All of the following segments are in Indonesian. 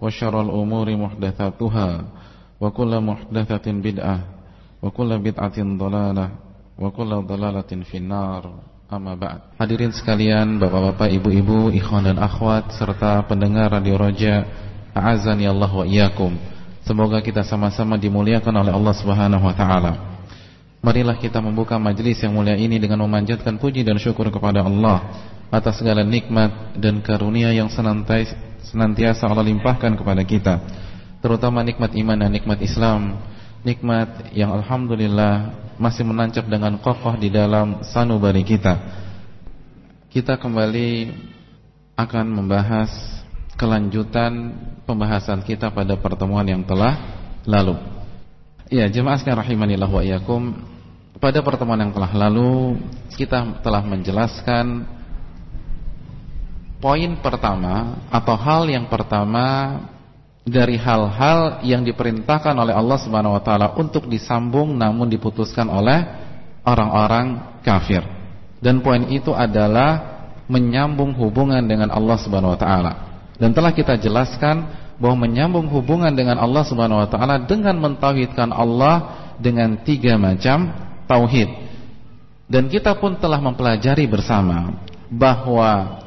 وشر الأمور محدثاتها وكل محدثة بدعة وكل بدعة ضلالة wa kullu dhalalatin finnar amma ba'd. Hadirin sekalian, bapak-bapak, ibu-ibu, ikhwan dan akhwat serta pendengar Radio Roja, a'azani Allah wa iyyakum. Semoga kita sama-sama dimuliakan oleh Allah Subhanahu wa taala. Marilah kita membuka majelis yang mulia ini dengan memanjatkan puji dan syukur kepada Allah atas segala nikmat dan karunia yang senantiasa Allah limpahkan kepada kita, terutama nikmat iman dan nikmat Islam, nikmat yang alhamdulillah masih menancap dengan kokoh di dalam sanubari kita. Kita kembali akan membahas kelanjutan pembahasan kita pada pertemuan yang telah lalu. Ya, jemaah sekalian rahimanillah wa iyyakum. Pada pertemuan yang telah lalu kita telah menjelaskan poin pertama atau hal yang pertama dari hal-hal yang diperintahkan oleh Allah Subhanahu wa untuk disambung namun diputuskan oleh orang-orang kafir. Dan poin itu adalah menyambung hubungan dengan Allah Subhanahu wa. Dan telah kita jelaskan bahwa menyambung hubungan dengan Allah Subhanahu wa dengan mentauhidkan Allah dengan tiga macam tauhid. Dan kita pun telah mempelajari bersama bahwa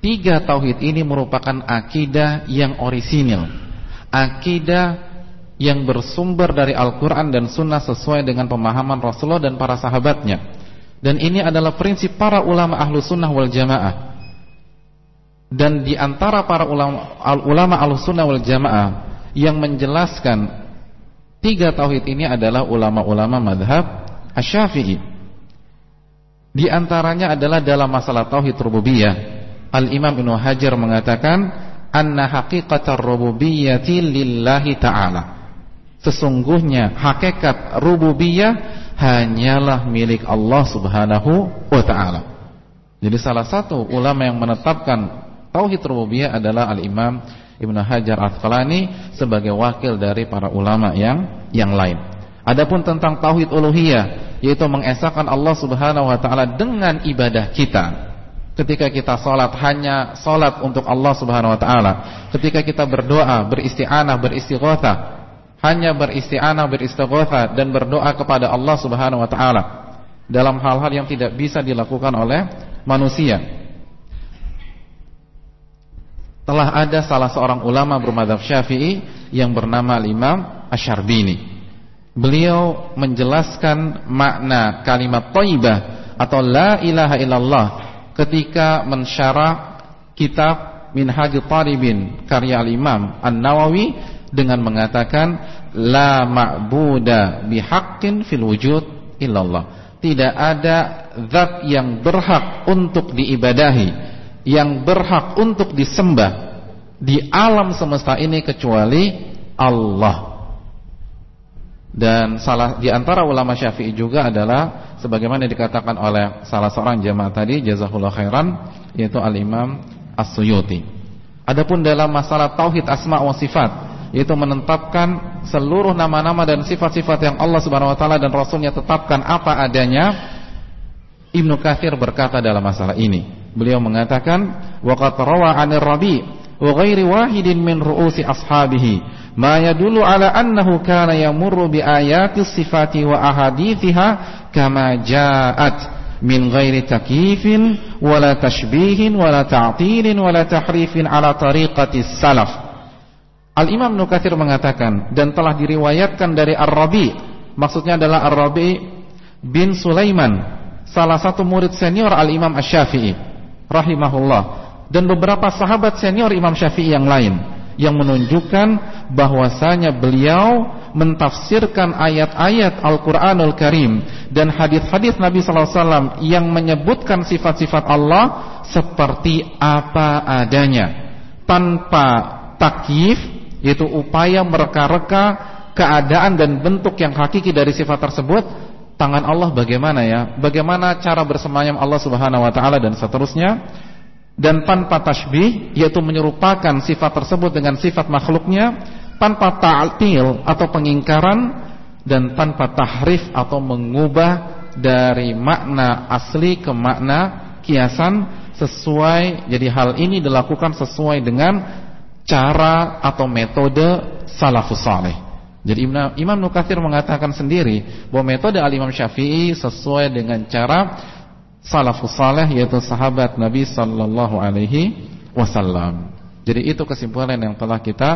Tiga tauhid ini merupakan akidah yang orisinil. Akidah yang bersumber dari Al-Quran dan Sunnah sesuai dengan pemahaman Rasulullah dan para sahabatnya. Dan ini adalah prinsip para ulama ahlu sunnah wal jamaah. Dan di antara para ulama, ulama ahlu sunnah wal jamaah Yang menjelaskan Tiga tauhid ini adalah ulama-ulama madhab Asyafi'i Di antaranya adalah dalam masalah tauhid rububiyah Al-Imam Ibnu Hajar mengatakan anna haqiqatar rububiyyati lillahi ta'ala. Sesungguhnya hakikat rububiyah hanyalah milik Allah Subhanahu wa taala. Jadi salah satu ulama yang menetapkan tauhid rububiyah adalah Al-Imam Ibnu Hajar Asqalani sebagai wakil dari para ulama yang yang lain. Adapun tentang tauhid uluhiyah yaitu mengesahkan Allah Subhanahu wa taala dengan ibadah kita Ketika kita sholat hanya sholat untuk Allah Subhanahu Wa Taala. Ketika kita berdoa, beristianah, beristighosa, hanya beristianah, beristighosa dan berdoa kepada Allah Subhanahu Wa Taala dalam hal-hal yang tidak bisa dilakukan oleh manusia. Telah ada salah seorang ulama bermadhab syafi'i yang bernama Imam Asyarbini. Beliau menjelaskan makna kalimat Taibah atau la ilaha illallah ketika mensyarah kitab Minhajul Talibin karya al-Imam An-Nawawi dengan mengatakan la ma'buda bihaqqin fil wujud illallah. Tidak ada zat yang berhak untuk diibadahi, yang berhak untuk disembah di alam semesta ini kecuali Allah. Dan salah di antara ulama Syafi'i juga adalah sebagaimana dikatakan oleh salah seorang jamaah tadi jazakallahu khairan yaitu Al-Imam As-Suyuti. Adapun dalam masalah tauhid asma wa sifat yaitu menetapkan seluruh nama-nama dan sifat-sifat yang Allah Subhanahu wa taala dan rasulnya tetapkan apa adanya Ibnu Katsir berkata dalam masalah ini beliau mengatakan waqad rawa 'anil Rabi' wa ghairi wahidin min ru'usi ashabihi ma yadullu ala annahu kana yamurru bi ayati sifati wa ahadithiha kama ja'at min ghairi takifin wala tashbihin wala ta'tilin wala tahrifin ala tariqati salaf. Al-Imam Nukathir mengatakan dan telah diriwayatkan dari Ar-Rabi maksudnya adalah Ar-Rabi bin Sulaiman salah satu murid senior Al-Imam Asy-Syafi'i rahimahullah dan beberapa sahabat senior Imam Syafi'i yang lain yang menunjukkan bahwasanya beliau mentafsirkan ayat-ayat Al-Qur'anul Karim dan hadis-hadis Nabi sallallahu alaihi wasallam yang menyebutkan sifat-sifat Allah seperti apa adanya. Tanpa takyif yaitu upaya mereka-reka keadaan dan bentuk yang hakiki dari sifat tersebut tangan Allah bagaimana ya? Bagaimana cara bersemayam Allah Subhanahu wa taala dan seterusnya dan tanpa tasbih yaitu menyerupakan sifat tersebut dengan sifat makhluknya tanpa ta'til atau pengingkaran dan tanpa tahrif atau mengubah dari makna asli ke makna kiasan sesuai jadi hal ini dilakukan sesuai dengan cara atau metode salafus saleh. Jadi Imam, Imam Nukathir mengatakan sendiri bahwa metode Al-Imam Syafi'i sesuai dengan cara salafus saleh yaitu sahabat Nabi sallallahu alaihi wasallam. Jadi itu kesimpulan yang telah kita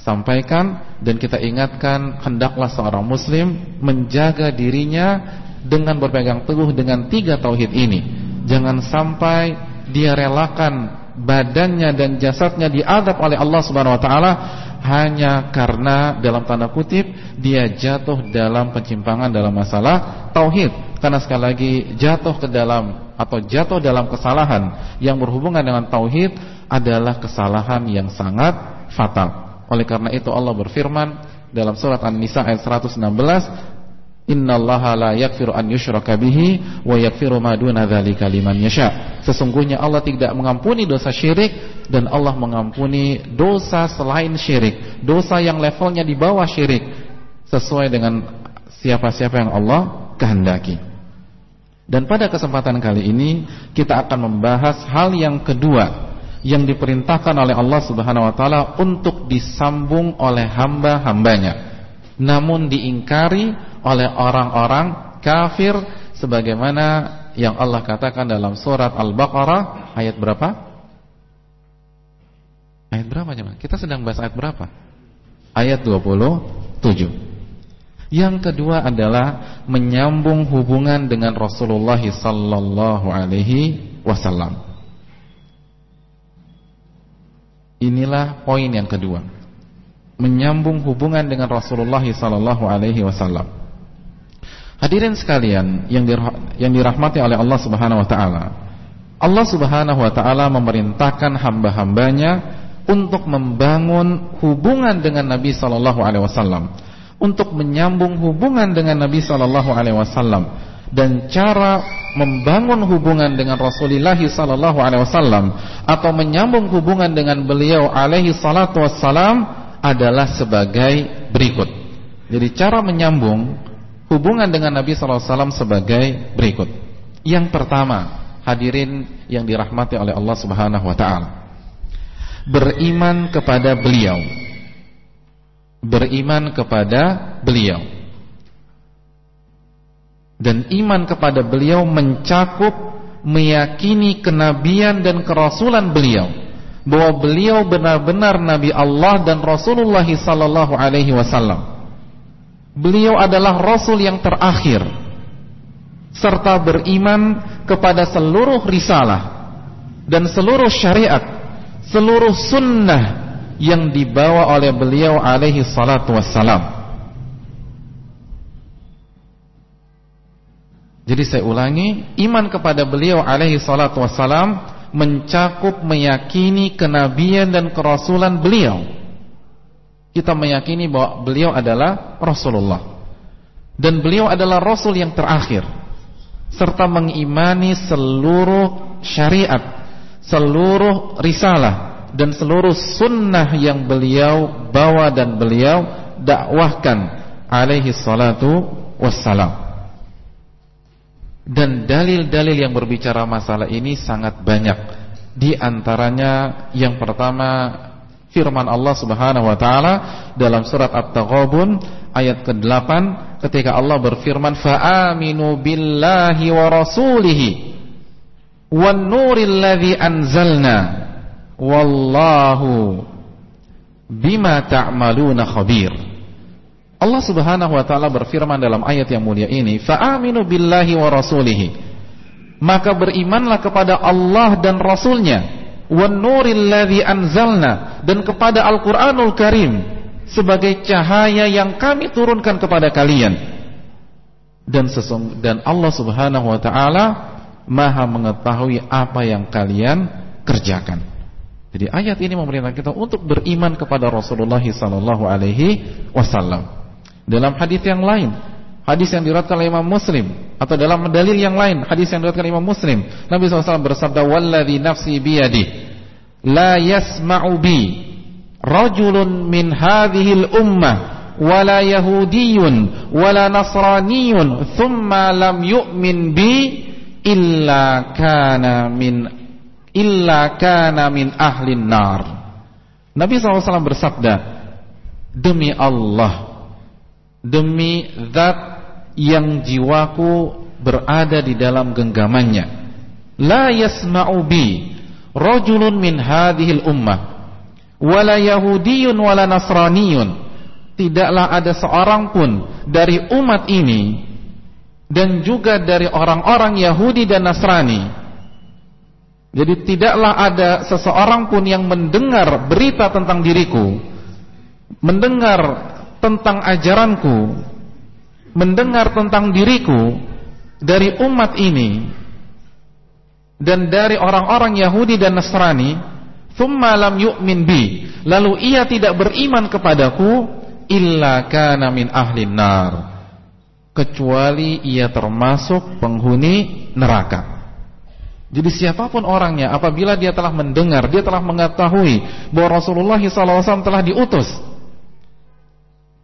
sampaikan dan kita ingatkan hendaklah seorang muslim menjaga dirinya dengan berpegang teguh dengan tiga tauhid ini. Jangan sampai dia relakan badannya dan jasadnya diadab oleh Allah Subhanahu wa taala hanya karena dalam tanda kutip dia jatuh dalam pencimpangan dalam masalah tauhid. Karena sekali lagi jatuh ke dalam atau jatuh dalam kesalahan yang berhubungan dengan tauhid adalah kesalahan yang sangat fatal. Oleh karena itu Allah berfirman dalam surat An-Nisa ayat 116, Innallaha an yushraka bihi wa ma duna dzalika. Sesungguhnya Allah tidak mengampuni dosa syirik dan Allah mengampuni dosa selain syirik, dosa yang levelnya di bawah syirik sesuai dengan siapa-siapa yang Allah kehendaki. Dan pada kesempatan kali ini kita akan membahas hal yang kedua yang diperintahkan oleh Allah Subhanahu wa taala untuk disambung oleh hamba-hambanya namun diingkari oleh orang-orang kafir sebagaimana yang Allah katakan dalam surat Al-Baqarah ayat berapa? Ayat berapa teman? Kita sedang bahas ayat berapa? Ayat 27. Yang kedua adalah menyambung hubungan dengan Rasulullah sallallahu alaihi wasallam. Inilah poin yang kedua. Menyambung hubungan dengan Rasulullah sallallahu alaihi wasallam. Hadirin sekalian yang yang dirahmati oleh Allah Subhanahu wa taala. Allah Subhanahu wa taala memerintahkan hamba-hambanya untuk membangun hubungan dengan Nabi sallallahu alaihi wasallam, untuk menyambung hubungan dengan Nabi sallallahu alaihi wasallam dan cara membangun hubungan dengan Rasulullah sallallahu alaihi wasallam atau menyambung hubungan dengan beliau alaihi salatu wassalam adalah sebagai berikut. Jadi cara menyambung hubungan dengan Nabi sallallahu alaihi wasallam sebagai berikut. Yang pertama, hadirin yang dirahmati oleh Allah Subhanahu wa taala. Beriman kepada beliau. Beriman kepada beliau dan iman kepada beliau mencakup meyakini kenabian dan kerasulan beliau bahwa beliau benar-benar nabi Allah dan Rasulullah sallallahu alaihi wasallam. Beliau adalah rasul yang terakhir serta beriman kepada seluruh risalah dan seluruh syariat, seluruh sunnah yang dibawa oleh beliau alaihi salatu wassalam. Jadi saya ulangi, iman kepada beliau alaihi salatu wassalam mencakup meyakini kenabian dan kerasulan beliau. Kita meyakini bahwa beliau adalah Rasulullah. Dan beliau adalah Rasul yang terakhir. Serta mengimani seluruh syariat, seluruh risalah dan seluruh sunnah yang beliau bawa dan beliau dakwahkan alaihi salatu wassalam. Dan dalil-dalil yang berbicara masalah ini sangat banyak. Di antaranya yang pertama firman Allah Subhanahu wa taala dalam surat At-Taghabun ayat ke-8 ketika Allah berfirman fa'aminu billahi wa rasulihi wan nuril ladzi anzalna wallahu bima ta'maluna khabir. Allah Subhanahu wa taala berfirman dalam ayat yang mulia ini fa'aminu billahi wa rasulihi. Maka berimanlah kepada Allah dan rasulnya wan anzalna dan kepada Al-Qur'anul Karim sebagai cahaya yang kami turunkan kepada kalian dan dan Allah Subhanahu wa taala Maha mengetahui apa yang kalian kerjakan. Jadi ayat ini memerintahkan kita untuk beriman kepada Rasulullah wasallam. Dalam hadis yang lain, hadis yang diriwayatkan oleh Imam Muslim atau dalam dalil yang lain, hadis yang diriwayatkan Imam Muslim, Nabi SAW bersabda, "Wallazi nafsi biyadi la yasma'u bi rajulun min hadhil ummah wala yahudiyyun wala nasraniyyun thumma lam yu'min bi illa kana min illa kana min ahlin nar Nabi SAW bersabda demi Allah demi zat yang jiwaku berada di dalam genggamannya. La yasma'u bi rajulun min hadhil ummah wala yahudiyun wala nasraniyun. Tidaklah ada seorang pun dari umat ini dan juga dari orang-orang Yahudi dan Nasrani. Jadi tidaklah ada seseorang pun yang mendengar berita tentang diriku mendengar tentang ajaranku mendengar tentang diriku dari umat ini dan dari orang-orang Yahudi dan Nasrani thumma lam yu'min bi. Lalu ia tidak beriman kepadaku illa kana min ahli nar. Kecuali ia termasuk penghuni neraka. Jadi siapa pun orangnya apabila dia telah mendengar dia telah mengetahui bahwa Rasulullah SAW telah diutus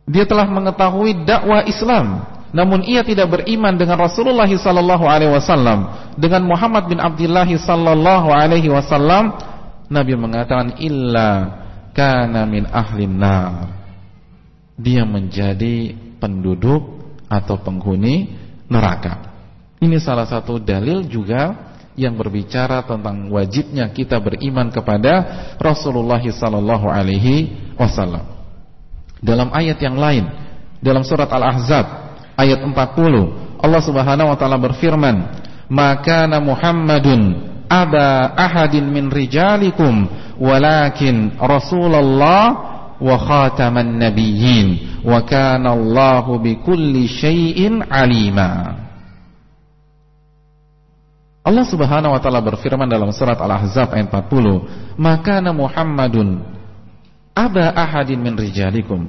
dia telah mengetahui dakwah Islam namun ia tidak beriman dengan Rasulullah sallallahu alaihi wasallam dengan Muhammad bin Abdullah sallallahu alaihi wasallam Nabi mengatakan illa kana min ahli nar. Dia menjadi penduduk atau penghuni neraka. Ini salah satu dalil juga yang berbicara tentang wajibnya kita beriman kepada Rasulullah sallallahu alaihi wasallam. Dalam ayat yang lain, dalam surat Al-Ahzab ayat 40, Allah Subhanahu wa taala berfirman, "Maka Muhammadun aba ahadin min rijalikum walakin Rasulullah wa khataman nabiyyin wa kana Allahu bikulli syai'in alima. Allah Subhanahu wa taala berfirman dalam surat Al-Ahzab ayat 40, "Maka Muhammadun aba ahadin min rijalikum."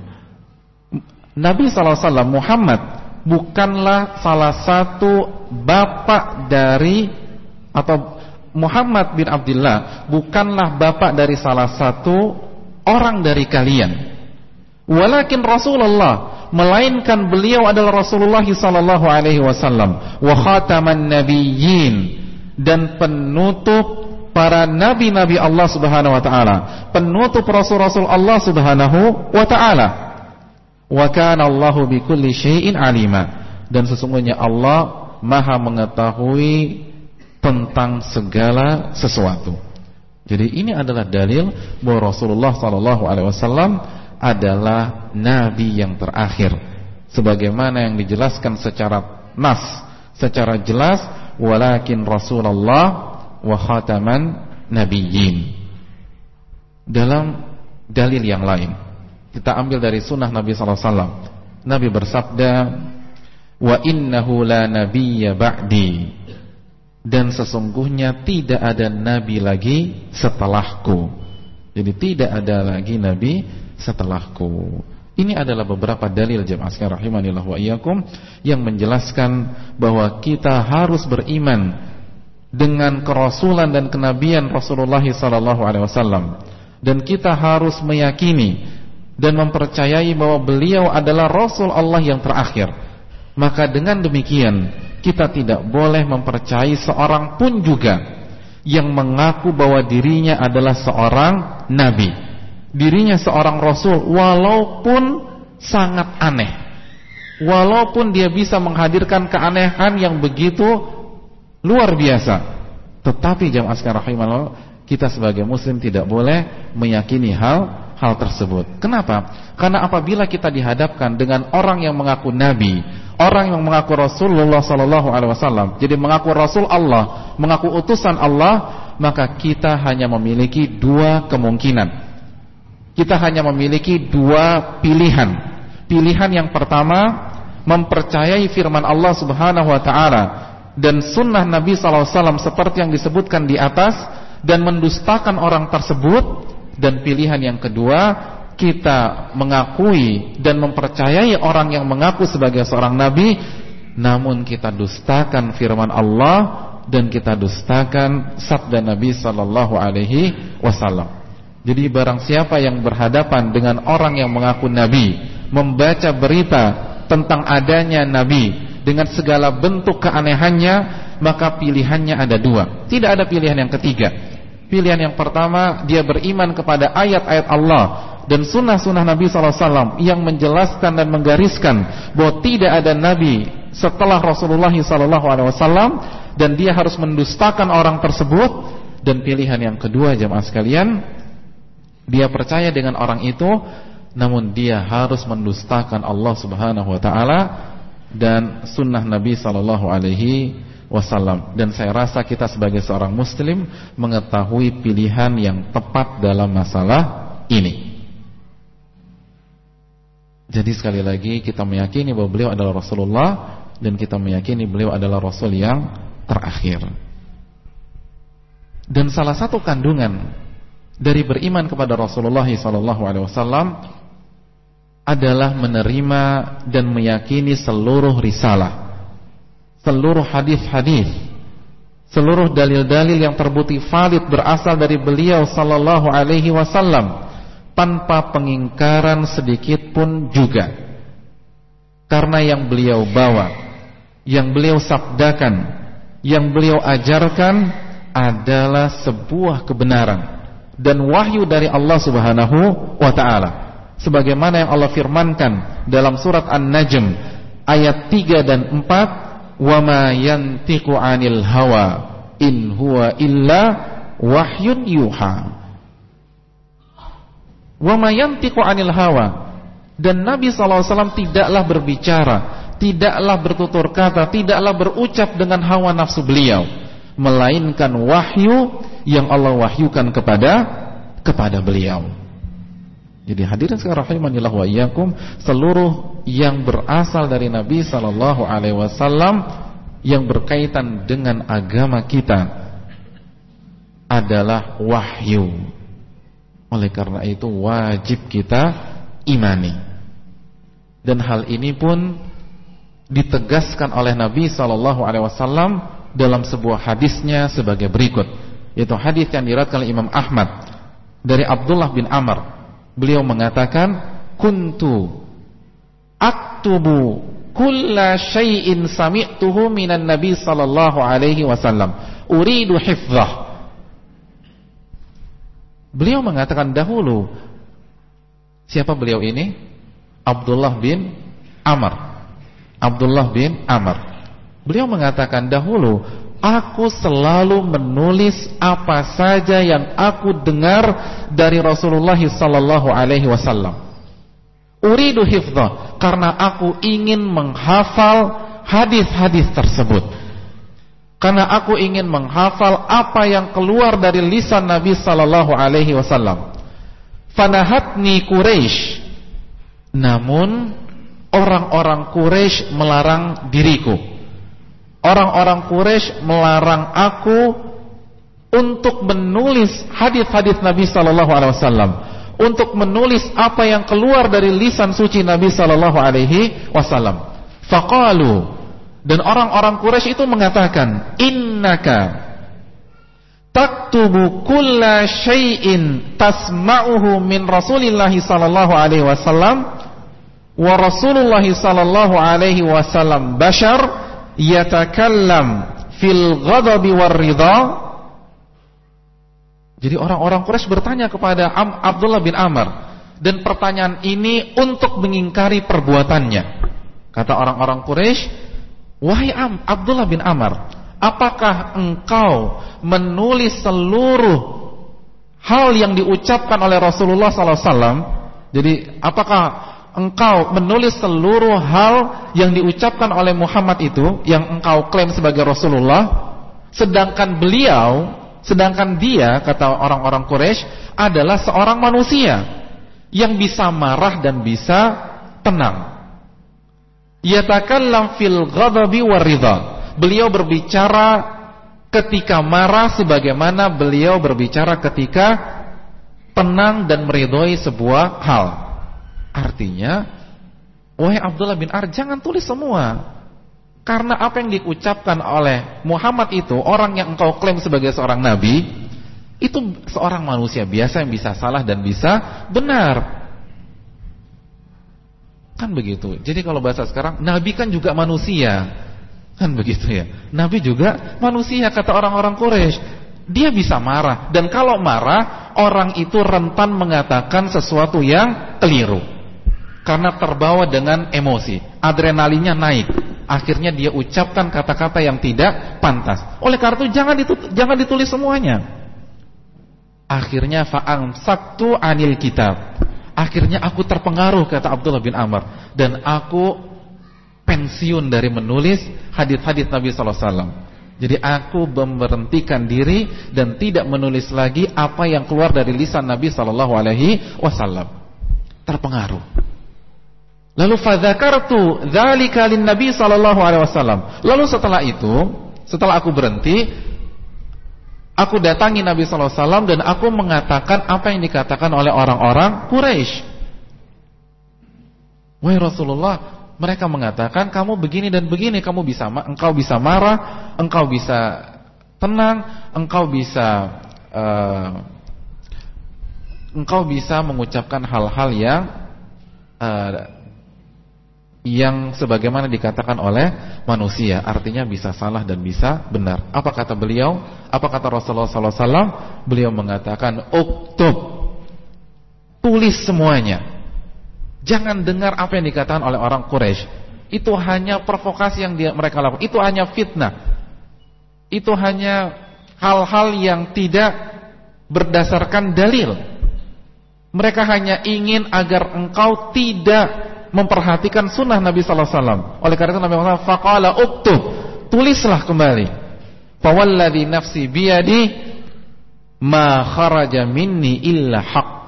Nabi SAW Muhammad bukanlah salah satu bapak dari atau Muhammad bin Abdullah bukanlah bapak dari salah satu orang dari kalian. Walakin Rasulullah melainkan beliau adalah Rasulullah sallallahu alaihi wasallam wa khataman nabiyyin dan penutup para nabi-nabi Allah Subhanahu wa taala, penutup rasul-rasul Allah Subhanahu wa taala. Wa kana Allahu bikulli syai'in alima. Dan sesungguhnya Allah Maha mengetahui tentang segala sesuatu. Jadi ini adalah dalil bahwa Rasulullah sallallahu alaihi wasallam adalah nabi yang terakhir. Sebagaimana yang dijelaskan secara nas, secara jelas, walakin Rasulullah wa khataman nabiyyin. Dalam dalil yang lain, kita ambil dari sunnah Nabi sallallahu alaihi wasallam. Nabi bersabda, "Wa innahu la nabiyya ba'di." dan sesungguhnya tidak ada nabi lagi setelahku. Jadi tidak ada lagi nabi setelahku. Ini adalah beberapa dalil jemaah sekalian rahimanillah wa iyyakum yang menjelaskan bahwa kita harus beriman dengan kerasulan dan kenabian Rasulullah sallallahu alaihi wasallam. dan kita harus meyakini dan mempercayai bahwa beliau adalah Rasul Allah yang terakhir. Maka dengan demikian kita tidak boleh mempercayai seorang pun juga yang mengaku bahwa dirinya adalah seorang nabi. Dirinya seorang rasul walaupun sangat aneh. Walaupun dia bisa menghadirkan keanehan yang begitu luar biasa. Tetapi jamaah sekalian kita sebagai muslim tidak boleh meyakini hal hal tersebut. Kenapa? Karena apabila kita dihadapkan dengan orang yang mengaku nabi, orang yang mengaku Rasulullah sallallahu alaihi wasallam, jadi mengaku Rasul Allah, mengaku utusan Allah, maka kita hanya memiliki dua kemungkinan. Kita hanya memiliki dua pilihan. Pilihan yang pertama mempercayai firman Allah Subhanahu wa taala dan sunnah Nabi sallallahu alaihi wasallam seperti yang disebutkan di atas dan mendustakan orang tersebut dan pilihan yang kedua kita mengakui dan mempercayai orang yang mengaku sebagai seorang nabi namun kita dustakan firman Allah dan kita dustakan sabda Nabi sallallahu alaihi wasallam. Jadi barang siapa yang berhadapan dengan orang yang mengaku nabi, membaca berita tentang adanya nabi dengan segala bentuk keanehannya, maka pilihannya ada dua. Tidak ada pilihan yang ketiga. Pilihan yang pertama dia beriman kepada ayat-ayat Allah dan sunnah-sunnah Nabi SAW yang menjelaskan dan menggariskan bahwa tidak ada Nabi setelah Rasulullah SAW dan dia harus mendustakan orang tersebut dan pilihan yang kedua jemaah sekalian dia percaya dengan orang itu namun dia harus mendustakan Allah Subhanahu Wa Taala dan sunnah Nabi Sallallahu Alaihi wasallam dan saya rasa kita sebagai seorang muslim mengetahui pilihan yang tepat dalam masalah ini. Jadi sekali lagi kita meyakini bahwa beliau adalah Rasulullah dan kita meyakini beliau adalah Rasul yang terakhir. Dan salah satu kandungan dari beriman kepada Rasulullah SAW adalah menerima dan meyakini seluruh risalah seluruh hadis-hadis, seluruh dalil-dalil yang terbukti valid berasal dari beliau sallallahu alaihi wasallam tanpa pengingkaran sedikit pun juga. Karena yang beliau bawa, yang beliau sabdakan, yang beliau ajarkan adalah sebuah kebenaran dan wahyu dari Allah Subhanahu wa taala. Sebagaimana yang Allah firmankan dalam surat An-Najm ayat 3 dan 4 wa ma yantiqu 'anil hawa in huwa illa wahyun yuha. Wa ma yantiqu 'anil hawa. Dan Nabi SAW tidaklah berbicara tidaklah bertutur kata tidaklah berucap dengan hawa nafsu beliau melainkan wahyu yang Allah wahyukan kepada kepada beliau jadi hadirin sekarang rahimanillah wa iyyakum seluruh yang berasal dari Nabi sallallahu alaihi wasallam yang berkaitan dengan agama kita adalah wahyu. Oleh karena itu wajib kita imani. Dan hal ini pun ditegaskan oleh Nabi sallallahu alaihi wasallam dalam sebuah hadisnya sebagai berikut, yaitu hadis yang diriwayatkan Imam Ahmad dari Abdullah bin Amr Beliau mengatakan kuntu aktubu kulla syai'in sami'tuhu minan nabi sallallahu alaihi wasallam uridu hifdzah Beliau mengatakan dahulu siapa beliau ini? Abdullah bin Amr. Abdullah bin Amr. Beliau mengatakan dahulu Aku selalu menulis apa saja yang aku dengar dari Rasulullah sallallahu alaihi wasallam. Uridu hifdzah karena aku ingin menghafal hadis-hadis tersebut. Karena aku ingin menghafal apa yang keluar dari lisan Nabi sallallahu alaihi wasallam. Fanahatni Quraisy. Namun orang-orang Quraisy melarang diriku Orang-orang Quraisy melarang aku untuk menulis hadis-hadis Nabi sallallahu alaihi wasallam, untuk menulis apa yang keluar dari lisan suci Nabi sallallahu alaihi wasallam. Faqalu dan orang-orang Quraisy itu mengatakan, "Innaka taktubu kulla syai'in tasma'uhu min Rasulillah sallallahu alaihi wasallam wa Rasulullah sallallahu alaihi wasallam bashar yatakallam fil ghadabi war ridha Jadi orang-orang Quraisy bertanya kepada Am Abdullah bin Amr dan pertanyaan ini untuk mengingkari perbuatannya. Kata orang-orang Quraisy, "Wahai Am Abdullah bin Amr, apakah engkau menulis seluruh hal yang diucapkan oleh Rasulullah SAW? Jadi apakah engkau menulis seluruh hal yang diucapkan oleh Muhammad itu yang engkau klaim sebagai Rasulullah sedangkan beliau sedangkan dia kata orang-orang Quraisy adalah seorang manusia yang bisa marah dan bisa tenang yatakallam fil ghadabi waridha beliau berbicara ketika marah sebagaimana beliau berbicara ketika tenang dan meridhoi sebuah hal. Artinya, wahai Abdullah bin Ar, jangan tulis semua. Karena apa yang diucapkan oleh Muhammad itu, orang yang engkau klaim sebagai seorang nabi, itu seorang manusia biasa yang bisa salah dan bisa benar. Kan begitu. Jadi kalau bahasa sekarang, nabi kan juga manusia. Kan begitu ya. Nabi juga manusia kata orang-orang Quraisy. Dia bisa marah dan kalau marah orang itu rentan mengatakan sesuatu yang keliru. Karena terbawa dengan emosi, adrenalinnya naik. Akhirnya dia ucapkan kata-kata yang tidak pantas. Oleh karena itu jangan ditulis, jangan ditulis semuanya. Akhirnya fa'am saktu anil kitab. Akhirnya aku terpengaruh kata Abdullah bin Amr dan aku pensiun dari menulis hadis-hadis Nabi sallallahu alaihi wasallam. Jadi aku memberhentikan diri dan tidak menulis lagi apa yang keluar dari lisan Nabi sallallahu alaihi wasallam. Terpengaruh. Lalu fadzakartu dzalika Nabi sallallahu alaihi wasallam. Lalu setelah itu, setelah aku berhenti, aku datangi Nabi sallallahu alaihi wasallam dan aku mengatakan apa yang dikatakan oleh orang-orang Quraisy. Wahai Rasulullah, mereka mengatakan kamu begini dan begini, kamu bisa engkau bisa marah, engkau bisa tenang, engkau bisa uh, engkau bisa mengucapkan hal-hal yang uh, yang sebagaimana dikatakan oleh manusia, artinya bisa salah dan bisa benar. Apa kata beliau? Apa kata Rasulullah SAW? Beliau mengatakan, "Uktub." Tulis semuanya. Jangan dengar apa yang dikatakan oleh orang Quraisy. Itu hanya provokasi yang dia, mereka lakukan. Itu hanya fitnah. Itu hanya hal-hal yang tidak berdasarkan dalil. Mereka hanya ingin agar engkau tidak memperhatikan sunnah Nabi Sallallahu Alaihi Wasallam. Oleh karena itu Nabi Muhammad faqala uktub, tulislah kembali. Fawalladhi nafsi biyadi ma kharaja minni illa haqq.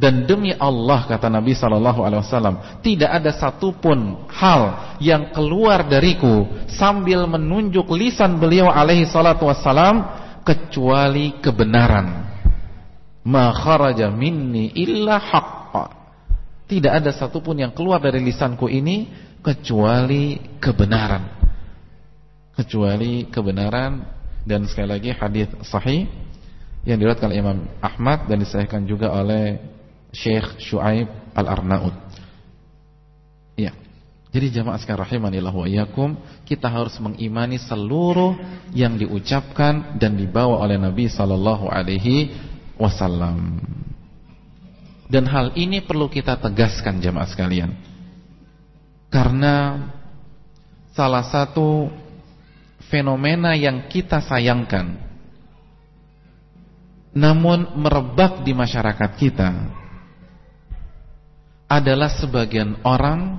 Dan demi Allah kata Nabi sallallahu alaihi wasallam, tidak ada satupun hal yang keluar dariku sambil menunjuk lisan beliau alaihi salatu wasallam kecuali kebenaran. Ma kharaja minni illa haqqa. Tidak ada satupun yang keluar dari lisanku ini kecuali kebenaran. Kecuali kebenaran dan sekali lagi hadis sahih yang diriwayatkan oleh Imam Ahmad dan disahihkan juga oleh Syekh Shu'aib Al-Arnaud. Ya. Jadi jamaah sekalian rahimanillah wa iyyakum, kita harus mengimani seluruh yang diucapkan dan dibawa oleh Nabi sallallahu alaihi wasallam. Dan hal ini perlu kita tegaskan jamaah sekalian. Karena salah satu fenomena yang kita sayangkan namun merebak di masyarakat kita adalah sebagian orang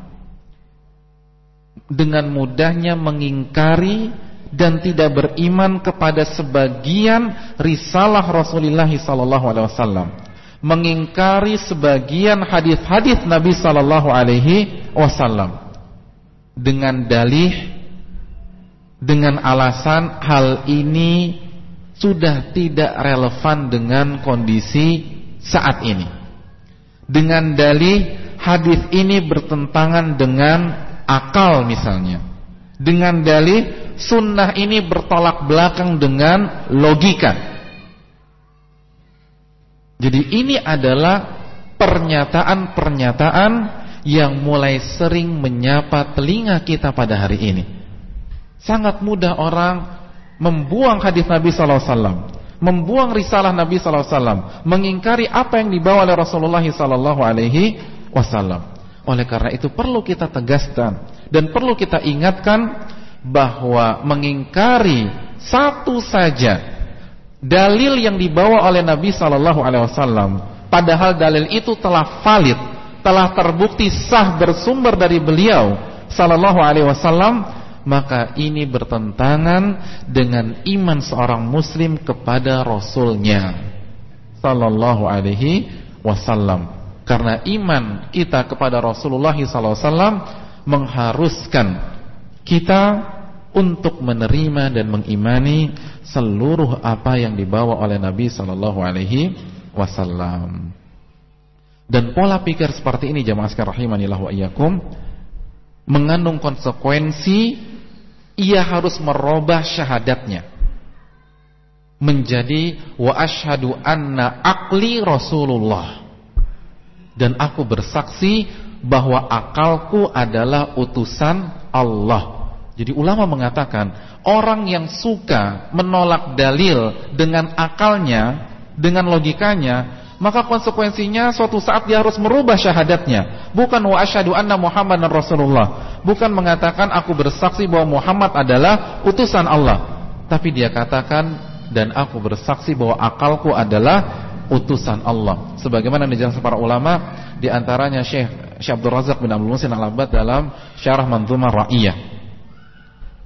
dengan mudahnya mengingkari dan tidak beriman kepada sebagian risalah Rasulullah wasallam mengingkari sebagian hadis-hadis Nabi sallallahu alaihi wasallam dengan dalih dengan alasan hal ini sudah tidak relevan dengan kondisi saat ini dengan dalih hadis ini bertentangan dengan akal misalnya. Dengan dalih sunnah ini bertolak belakang dengan logika. Jadi ini adalah pernyataan-pernyataan yang mulai sering menyapa telinga kita pada hari ini. Sangat mudah orang membuang hadis Nabi sallallahu alaihi wasallam, membuang risalah Nabi sallallahu alaihi wasallam, mengingkari apa yang dibawa oleh Rasulullah sallallahu alaihi wasallam. Oleh karena itu perlu kita tegaskan dan perlu kita ingatkan bahwa mengingkari satu saja dalil yang dibawa oleh Nabi sallallahu alaihi wasallam padahal dalil itu telah valid, telah terbukti sah bersumber dari beliau sallallahu alaihi wasallam, maka ini bertentangan dengan iman seorang muslim kepada rasulnya sallallahu alaihi wasallam. Karena iman kita kepada Rasulullah sallallahu alaihi wasallam mengharuskan kita untuk menerima dan mengimani seluruh apa yang dibawa oleh Nabi sallallahu alaihi wasallam. Dan pola pikir seperti ini jamaah sekalian rahimanillah wa iyyakum mengandung konsekuensi ia harus merubah syahadatnya menjadi wa asyhadu anna aqli Rasulullah dan aku bersaksi bahwa akalku adalah utusan Allah jadi ulama mengatakan orang yang suka menolak dalil dengan akalnya, dengan logikanya, maka konsekuensinya suatu saat dia harus merubah syahadatnya. Bukan wa asyhadu anna Muhammadar Rasulullah, bukan mengatakan aku bersaksi bahwa Muhammad adalah utusan Allah, tapi dia katakan dan aku bersaksi bahwa akalku adalah utusan Allah. Sebagaimana dijelaskan para ulama, di antaranya Syekh Syekh Abdul Razak bin Abdul Musin Al-Abbad dalam Syarah Manzumah Ra'iyah.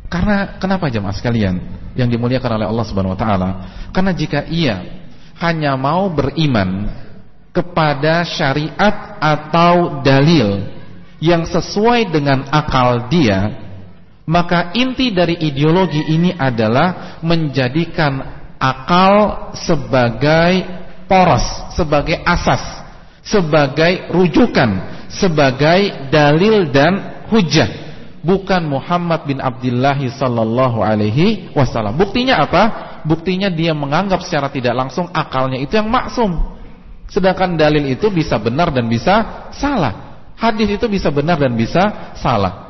Karena kenapa jemaah sekalian yang dimuliakan oleh Allah Subhanahu wa taala? Karena jika ia hanya mau beriman kepada syariat atau dalil yang sesuai dengan akal dia, maka inti dari ideologi ini adalah menjadikan akal sebagai poros, sebagai asas, sebagai rujukan, sebagai dalil dan hujah bukan Muhammad bin Abdullah sallallahu alaihi wasallam. Buktinya apa? Buktinya dia menganggap secara tidak langsung akalnya itu yang maksum. Sedangkan dalil itu bisa benar dan bisa salah. Hadis itu bisa benar dan bisa salah.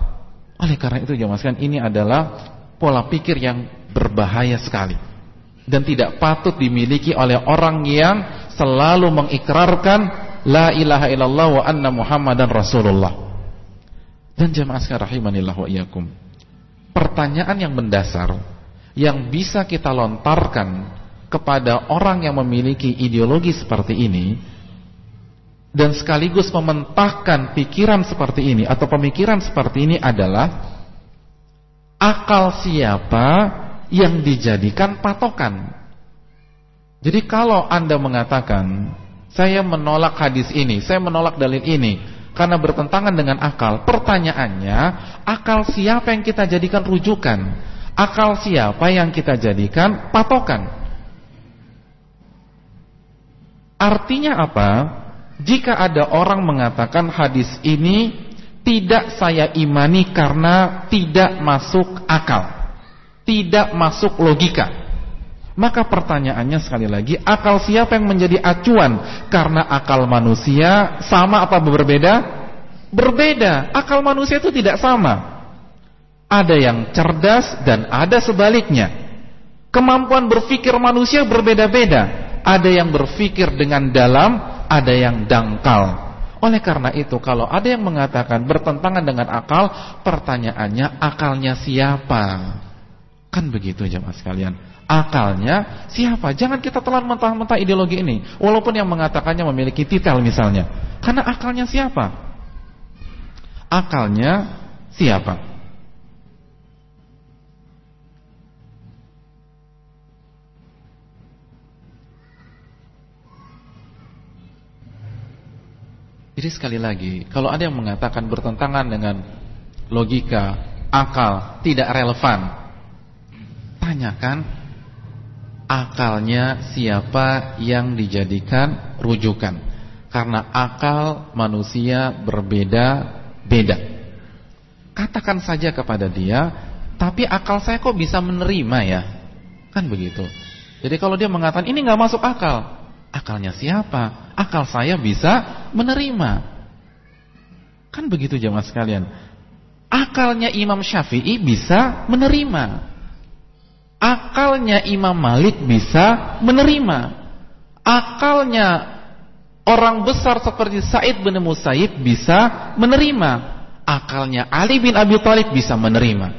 Oleh karena itu jemaah sekalian ini adalah pola pikir yang berbahaya sekali dan tidak patut dimiliki oleh orang yang selalu mengikrarkan la ilaha illallah wa anna muhammadan rasulullah. Dan jemaah sekalian rahimanillah wa iyyakum. Pertanyaan yang mendasar yang bisa kita lontarkan kepada orang yang memiliki ideologi seperti ini dan sekaligus mementahkan pikiran seperti ini atau pemikiran seperti ini adalah akal siapa yang dijadikan patokan. Jadi kalau Anda mengatakan saya menolak hadis ini, saya menolak dalil ini karena bertentangan dengan akal. Pertanyaannya, akal siapa yang kita jadikan rujukan? Akal siapa yang kita jadikan patokan? Artinya apa? Jika ada orang mengatakan hadis ini tidak saya imani karena tidak masuk akal. Tidak masuk logika. Maka pertanyaannya sekali lagi, akal siapa yang menjadi acuan? Karena akal manusia sama apa berbeda? Berbeda. Akal manusia itu tidak sama. Ada yang cerdas dan ada sebaliknya. Kemampuan berpikir manusia berbeda-beda. Ada yang berpikir dengan dalam, ada yang dangkal. Oleh karena itu, kalau ada yang mengatakan bertentangan dengan akal, pertanyaannya akalnya siapa? Kan begitu jemaah sekalian akalnya siapa? Jangan kita telan mentah-mentah ideologi ini. Walaupun yang mengatakannya memiliki titel misalnya. Karena akalnya siapa? Akalnya siapa? Jadi sekali lagi, kalau ada yang mengatakan bertentangan dengan logika, akal, tidak relevan, tanyakan akalnya siapa yang dijadikan rujukan karena akal manusia berbeda-beda katakan saja kepada dia Tapi akal saya kok bisa menerima ya? Kan begitu. Jadi kalau dia mengatakan ini nggak masuk akal, akalnya siapa? Akal saya bisa menerima. Kan begitu jemaah sekalian. Akalnya Imam Syafi'i bisa menerima. Akalnya Imam Malik bisa menerima. Akalnya orang besar seperti Said bin Musayyib bisa menerima. Akalnya Ali bin Abi Thalib bisa menerima.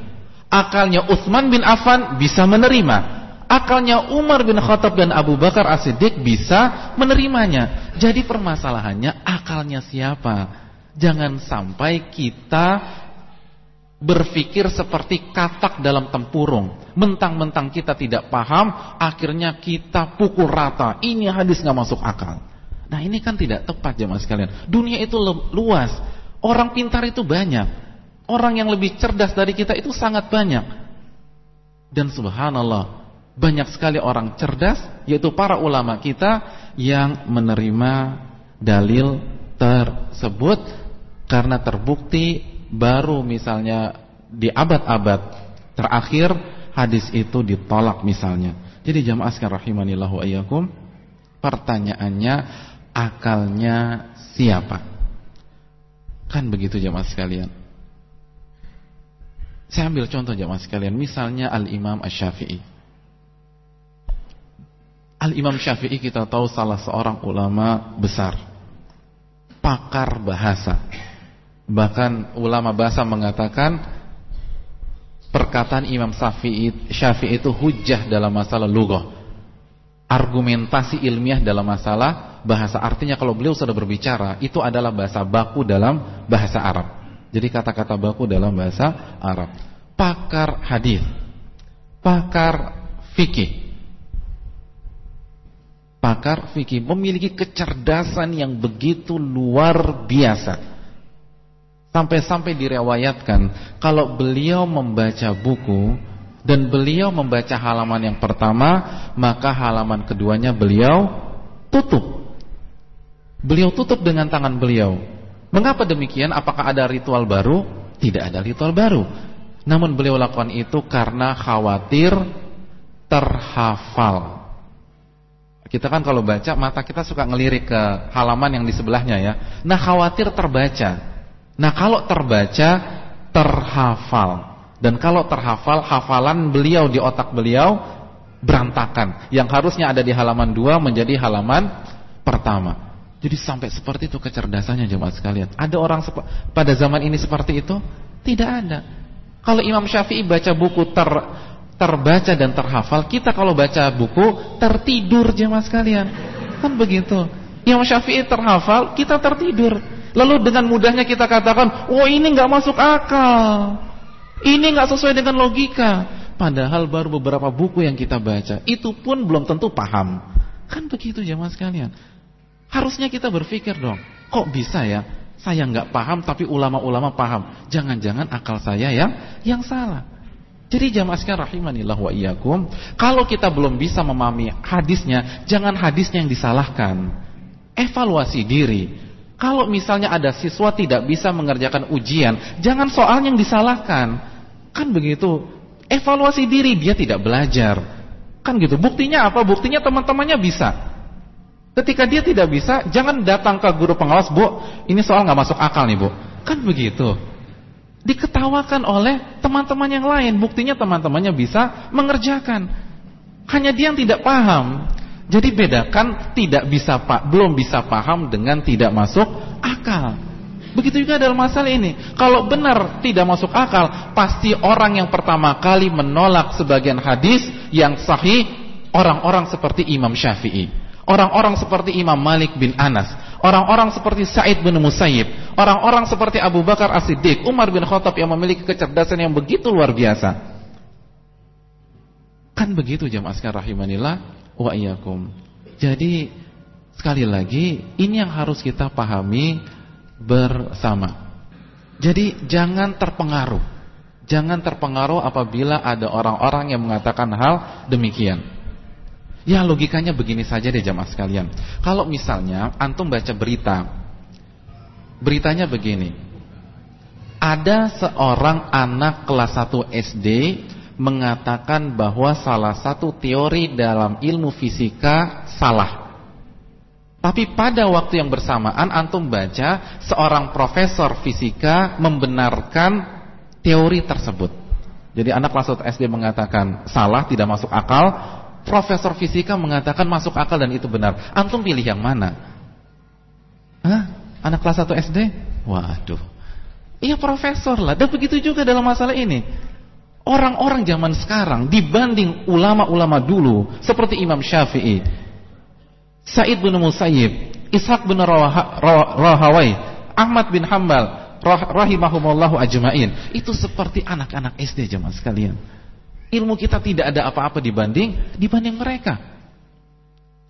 Akalnya Utsman bin Affan bisa menerima. Akalnya Umar bin Khattab dan Abu Bakar As-Siddiq bisa menerimanya. Jadi permasalahannya akalnya siapa? Jangan sampai kita berpikir seperti katak dalam tempurung. Mentang-mentang kita tidak paham, akhirnya kita pukul rata. Ini hadis nggak masuk akal. Nah ini kan tidak tepat jemaah sekalian. Dunia itu luas. Orang pintar itu banyak. Orang yang lebih cerdas dari kita itu sangat banyak. Dan subhanallah, banyak sekali orang cerdas yaitu para ulama kita yang menerima dalil tersebut karena terbukti baru misalnya di abad-abad terakhir hadis itu ditolak misalnya. Jadi jamaah sekalian rahimanillah wa iyyakum, pertanyaannya akalnya siapa? Kan begitu jamaah sekalian. Saya ambil contoh jamaah sekalian, misalnya Al-Imam Asy-Syafi'i. Al-Imam Syafi'i kita tahu salah seorang ulama besar. Pakar bahasa. Bahkan ulama bahasa mengatakan perkataan Imam Syafi'i Syafi'i itu hujah dalam masalah lugah. Argumentasi ilmiah dalam masalah bahasa artinya kalau beliau sudah berbicara itu adalah bahasa baku dalam bahasa Arab. Jadi kata-kata baku dalam bahasa Arab. Pakar hadis, pakar fikih. Pakar fikih memiliki kecerdasan yang begitu luar biasa. Sampai-sampai direwayatkan kalau beliau membaca buku dan beliau membaca halaman yang pertama, maka halaman keduanya beliau tutup. Beliau tutup dengan tangan beliau. Mengapa demikian? Apakah ada ritual baru? Tidak ada ritual baru. Namun beliau lakukan itu karena khawatir terhafal. Kita kan kalau baca mata kita suka ngelirik ke halaman yang di sebelahnya ya. Nah khawatir terbaca. Nah kalau terbaca terhafal. Dan kalau terhafal hafalan beliau di otak beliau berantakan. Yang harusnya ada di halaman 2 menjadi halaman pertama. Jadi sampai seperti itu kecerdasannya jemaat sekalian. Ada orang pada zaman ini seperti itu? Tidak ada. Kalau Imam Syafi'i baca buku ter terbaca dan terhafal, kita kalau baca buku tertidur jemaat sekalian. Kan begitu. Imam Syafi'i terhafal, kita tertidur. Lalu dengan mudahnya kita katakan, "Oh, ini nggak masuk akal. Ini nggak sesuai dengan logika." Padahal baru beberapa buku yang kita baca, itu pun belum tentu paham. Kan begitu jemaat sekalian. Harusnya kita berpikir dong, kok bisa ya? Saya nggak paham tapi ulama-ulama paham. Jangan-jangan akal saya yang yang salah. Jadi jamaah sekalian rahimanillah wa iyyakum, kalau kita belum bisa memahami hadisnya, jangan hadisnya yang disalahkan. Evaluasi diri. Kalau misalnya ada siswa tidak bisa mengerjakan ujian, jangan soalnya yang disalahkan. Kan begitu. Evaluasi diri, dia tidak belajar. Kan gitu. Buktinya apa? Buktinya teman-temannya bisa. Ketika dia tidak bisa, jangan datang ke guru pengawas, Bu, ini soal nggak masuk akal nih, Bu. Kan begitu. Diketawakan oleh teman-teman yang lain, buktinya teman-temannya bisa mengerjakan. Hanya dia yang tidak paham. Jadi bedakan tidak bisa pak, belum bisa paham dengan tidak masuk akal. Begitu juga dalam masalah ini. Kalau benar tidak masuk akal, pasti orang yang pertama kali menolak sebagian hadis yang sahih orang-orang seperti Imam Syafi'i. Orang-orang seperti Imam Malik bin Anas, orang-orang seperti Said bin Musayyib, orang-orang seperti Abu Bakar As-Siddiq, Umar bin Khattab yang memiliki kecerdasan yang begitu luar biasa. Kan begitu jamaah sekalian rahimanillah wa iyyakum. Jadi sekali lagi ini yang harus kita pahami bersama. Jadi jangan terpengaruh. Jangan terpengaruh apabila ada orang-orang yang mengatakan hal demikian. Ya logikanya begini saja deh jamaah sekalian. Kalau misalnya antum baca berita, beritanya begini. ada seorang anak kelas 1 SD mengatakan bahwa salah satu teori dalam ilmu fisika salah. Tapi pada waktu yang bersamaan antum baca seorang profesor fisika membenarkan teori tersebut. Jadi anak kelas 1 SD mengatakan salah, tidak masuk akal. Profesor fisika mengatakan masuk akal dan itu benar. Antum pilih yang mana? Hah? Anak kelas 1 SD? Waduh. Iya profesor lah. Dan begitu juga dalam masalah ini. Orang-orang zaman sekarang dibanding ulama-ulama dulu seperti Imam Syafi'i, Said bin Musayyib, Ishaq bin Rahawai, Ahmad bin Hambal, rahimahumullahu ajma'in. Itu seperti anak-anak SD zaman sekalian. Ilmu kita tidak ada apa-apa dibanding dibanding mereka.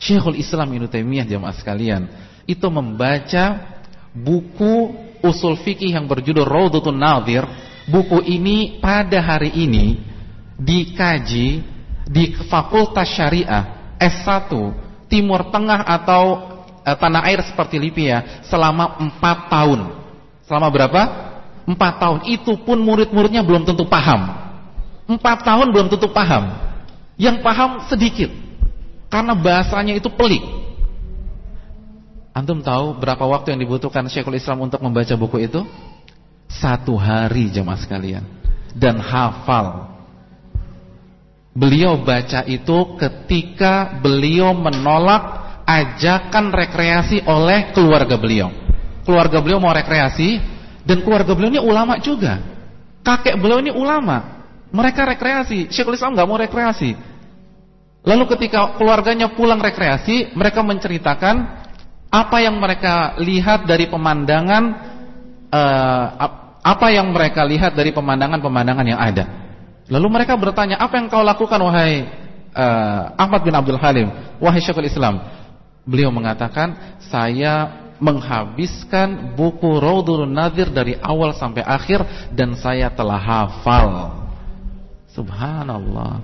Syekhul Islam Ibnu Taimiyah jemaah sekalian, itu membaca buku usul fikih yang berjudul Raudhatun Nadhir buku ini pada hari ini dikaji di Fakultas Syariah S1 Timur Tengah atau e, tanah air seperti Libya selama 4 tahun. Selama berapa? 4 tahun. Itu pun murid-muridnya belum tentu paham. 4 tahun belum tentu paham. Yang paham sedikit. Karena bahasanya itu pelik. Antum tahu berapa waktu yang dibutuhkan Syekhul Islam untuk membaca buku itu? Satu hari jemaah sekalian. Dan hafal. Beliau baca itu ketika beliau menolak ajakan rekreasi oleh keluarga beliau. Keluarga beliau mau rekreasi Dan keluarga beliau ini ulama juga. Kakek beliau ini ulama. Mereka rekreasi. Syekhul Islam gak mau rekreasi. Lalu ketika keluarganya pulang rekreasi Mereka menceritakan Apa yang mereka lihat dari pemandangan uh, apa yang mereka lihat dari pemandangan-pemandangan yang ada. Lalu mereka bertanya, apa yang kau lakukan wahai uh, Ahmad bin Abdul Halim, wahai Syekhul Islam? Beliau mengatakan, saya menghabiskan buku Raudhul Nadir dari awal sampai akhir dan saya telah hafal. Subhanallah.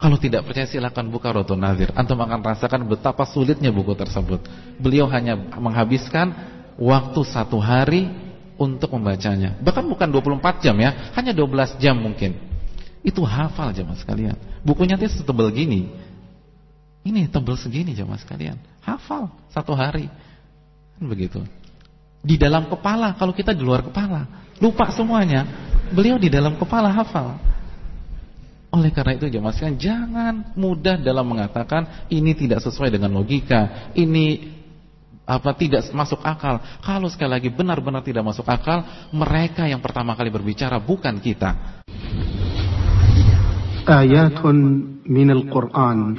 Kalau tidak percaya silakan buka Raudhul Nadir. Antum akan rasakan betapa sulitnya buku tersebut. Beliau hanya menghabiskan waktu satu hari untuk membacanya. Bahkan bukan 24 jam ya, hanya 12 jam mungkin. Itu hafal jemaah sekalian. Bukunya itu setebal gini. Ini tebal segini jemaah sekalian. Hafal satu hari. Kan begitu. Di dalam kepala, kalau kita di luar kepala, lupa semuanya. Beliau di dalam kepala hafal. Oleh karena itu jemaah sekalian, jangan mudah dalam mengatakan ini tidak sesuai dengan logika, ini apa tidak masuk akal. Kalau sekali lagi benar-benar tidak masuk akal, mereka yang pertama kali berbicara bukan kita. Ayatun minal Qur'an.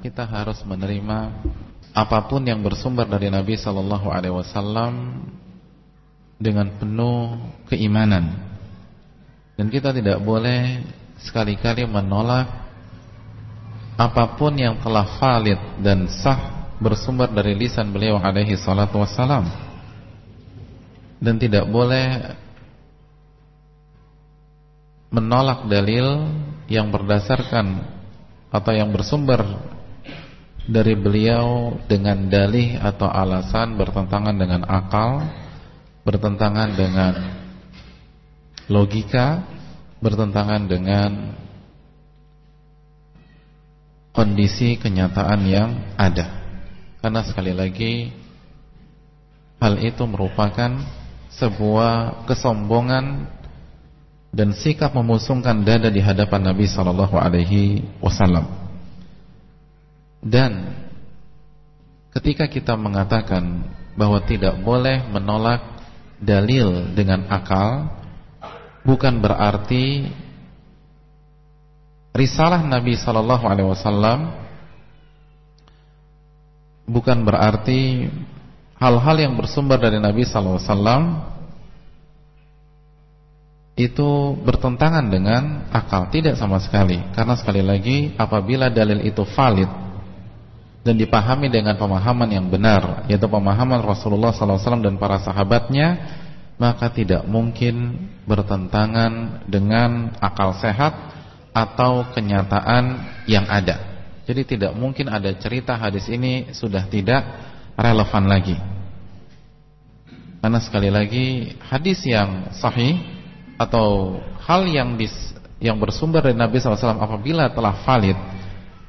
Kita harus menerima apa pun yang bersumber dari Nabi sallallahu alaihi wasallam dengan penuh keimanan. Dan kita tidak boleh sekali-kali menolak apa pun yang telah valid dan sah bersumber dari lisan beliau alaihi salatu wassalam dan tidak boleh menolak dalil yang berdasarkan atau yang bersumber dari beliau dengan dalih atau alasan bertentangan dengan akal, bertentangan dengan logika, bertentangan dengan kondisi kenyataan yang ada. Karena sekali lagi hal itu merupakan sebuah kesombongan dan sikap memusungkan dada di hadapan Nabi sallallahu alaihi wasallam. Dan ketika kita mengatakan bahwa tidak boleh menolak dalil dengan akal bukan berarti risalah Nabi sallallahu alaihi wasallam bukan berarti hal-hal yang bersumber dari Nabi sallallahu alaihi wasallam itu bertentangan dengan akal, tidak sama sekali. Karena sekali lagi apabila dalil itu valid dan dipahami dengan pemahaman yang benar, yaitu pemahaman Rasulullah SAW dan para sahabatnya, maka tidak mungkin bertentangan dengan akal sehat atau kenyataan yang ada. Jadi tidak mungkin ada cerita hadis ini sudah tidak relevan lagi. Karena sekali lagi hadis yang sahih atau hal yang dis, yang bersumber dari Nabi SAW apabila telah valid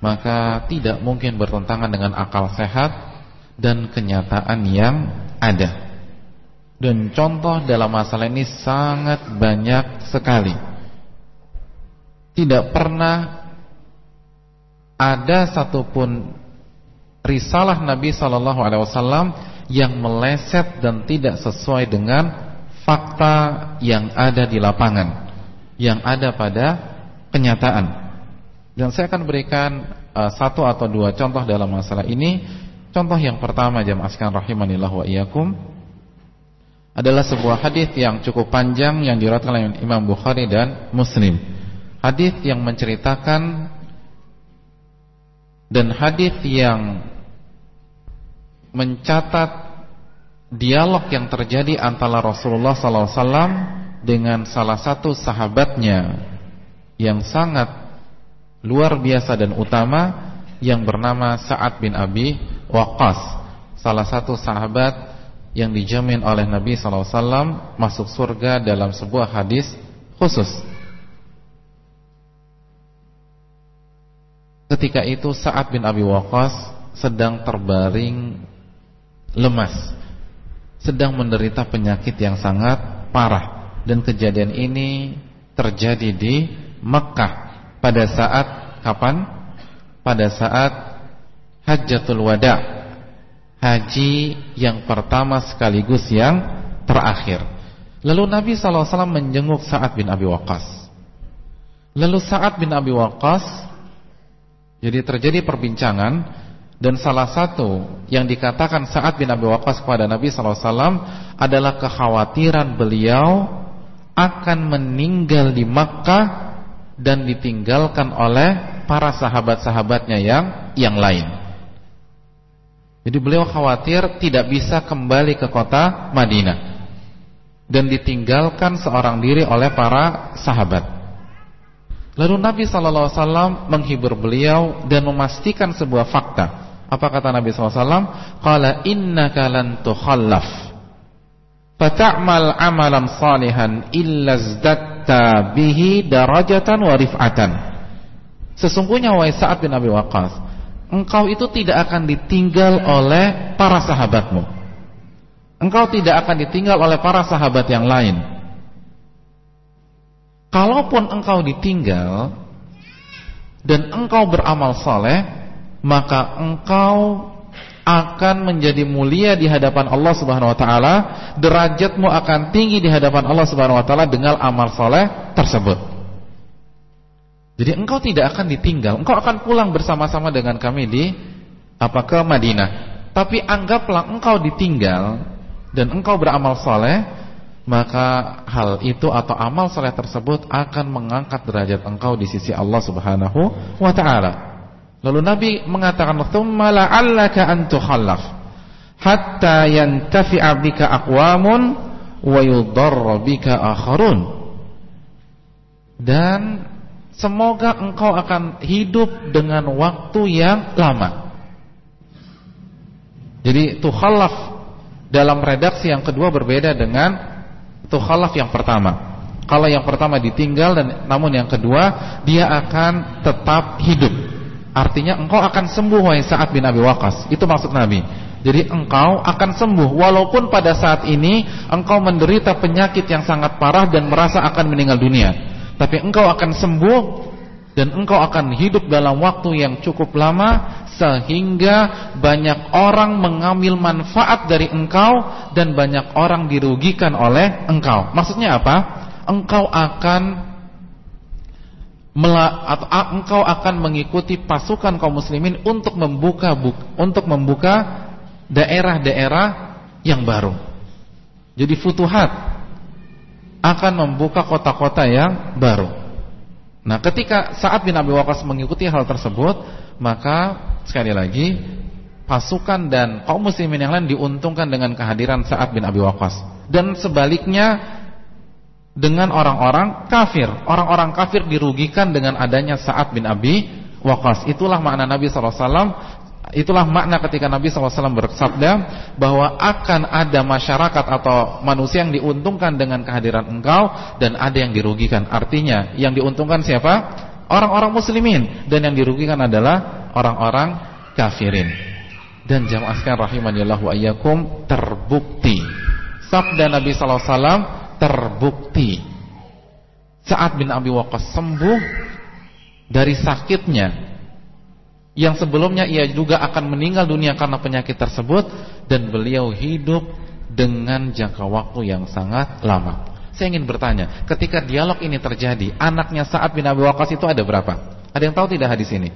maka tidak mungkin bertentangan dengan akal sehat dan kenyataan yang ada. Dan contoh dalam masalah ini sangat banyak sekali. Tidak pernah ada satupun risalah Nabi Sallallahu Alaihi Wasallam yang meleset dan tidak sesuai dengan fakta yang ada di lapangan, yang ada pada kenyataan. Dan saya akan berikan uh, satu atau dua contoh dalam masalah ini. Contoh yang pertama jamaah sekalian rahimanillah wa iyyakum adalah sebuah hadis yang cukup panjang yang diriwayatkan oleh Imam Bukhari dan Muslim. Hadis yang menceritakan dan hadis yang mencatat dialog yang terjadi antara Rasulullah SAW dengan salah satu sahabatnya yang sangat luar biasa dan utama yang bernama Sa'ad bin Abi Waqqas salah satu sahabat yang dijamin oleh Nabi SAW masuk surga dalam sebuah hadis khusus. Ketika itu Sa'ad bin Abi Waqqas sedang terbaring lemas sedang menderita penyakit yang sangat parah dan kejadian ini terjadi di Mekah pada saat kapan? Pada saat Hajjatul Wada. Haji yang pertama sekaligus yang terakhir. Lalu Nabi SAW menjenguk Sa'ad bin Abi Waqqas. Lalu Sa'ad bin Abi Waqqas jadi terjadi perbincangan dan salah satu yang dikatakan saat bin Abi Waqqas kepada Nabi SAW adalah kekhawatiran beliau akan meninggal di Makkah dan ditinggalkan oleh para sahabat-sahabatnya yang yang lain. Jadi beliau khawatir tidak bisa kembali ke kota Madinah dan ditinggalkan seorang diri oleh para sahabat. Lalu Nabi SAW menghibur beliau dan memastikan sebuah fakta apa kata Nabi SAW? Qala innaka lan tukhallaf. Fata'mal amalan salihan illa zdatta bihi darajatan wa. Sesungguhnya wahai Sa'ad bin Abi Waqqas, engkau itu tidak akan ditinggal oleh para sahabatmu. Engkau tidak akan ditinggal oleh para sahabat yang lain. Kalaupun engkau ditinggal dan engkau beramal soleh, maka engkau akan menjadi mulia di hadapan Allah Subhanahu wa taala, derajatmu akan tinggi di hadapan Allah Subhanahu wa taala dengan amal soleh tersebut. Jadi engkau tidak akan ditinggal, engkau akan pulang bersama-sama dengan kami di apa ke Madinah. Tapi anggaplah engkau ditinggal dan engkau beramal soleh, maka hal itu atau amal soleh tersebut akan mengangkat derajat engkau di sisi Allah Subhanahu wa taala. Lalu Nabi mengatakan, "Tsumma la'allaka an tukhallaf hatta yantafi'a bika aqwamun wa bika akharun." Dan semoga engkau akan hidup dengan waktu yang lama. Jadi tukhallaf dalam redaksi yang kedua berbeda dengan tukhallaf yang pertama. Kalau yang pertama ditinggal dan namun yang kedua dia akan tetap hidup. Artinya engkau akan sembuh wahai Sa'ad bin Abi Waqqas. Itu maksud Nabi. Jadi engkau akan sembuh walaupun pada saat ini engkau menderita penyakit yang sangat parah dan merasa akan meninggal dunia. Tapi engkau akan sembuh dan engkau akan hidup dalam waktu yang cukup lama sehingga banyak orang mengambil manfaat dari engkau dan banyak orang dirugikan oleh engkau. Maksudnya apa? Engkau akan atau engkau akan mengikuti pasukan kaum muslimin untuk membuka untuk membuka daerah-daerah yang baru. Jadi futuhat. akan membuka kota-kota yang baru. Nah, ketika saat bin Abi Waqqas mengikuti hal tersebut, maka sekali lagi pasukan dan kaum muslimin yang lain diuntungkan dengan kehadiran Sa'ad bin Abi Waqqas. Dan sebaliknya dengan orang-orang kafir. Orang-orang kafir dirugikan dengan adanya Sa'ad bin Abi Waqqas. Itulah makna Nabi SAW Itulah makna ketika Nabi SAW bersabda bahwa akan ada masyarakat atau manusia yang diuntungkan dengan kehadiran engkau dan ada yang dirugikan. Artinya yang diuntungkan siapa? Orang-orang muslimin dan yang dirugikan adalah orang-orang kafirin. Dan jamaah sekalian rahimanillah wa terbukti. Sabda Nabi SAW terbukti. Saat bin Abi Waqqas sembuh dari sakitnya yang sebelumnya ia juga akan meninggal dunia karena penyakit tersebut dan beliau hidup dengan jangka waktu yang sangat lama. Saya ingin bertanya, ketika dialog ini terjadi, anaknya Sa'ad bin Abi Waqqas itu ada berapa? Ada yang tahu tidak hadis ini?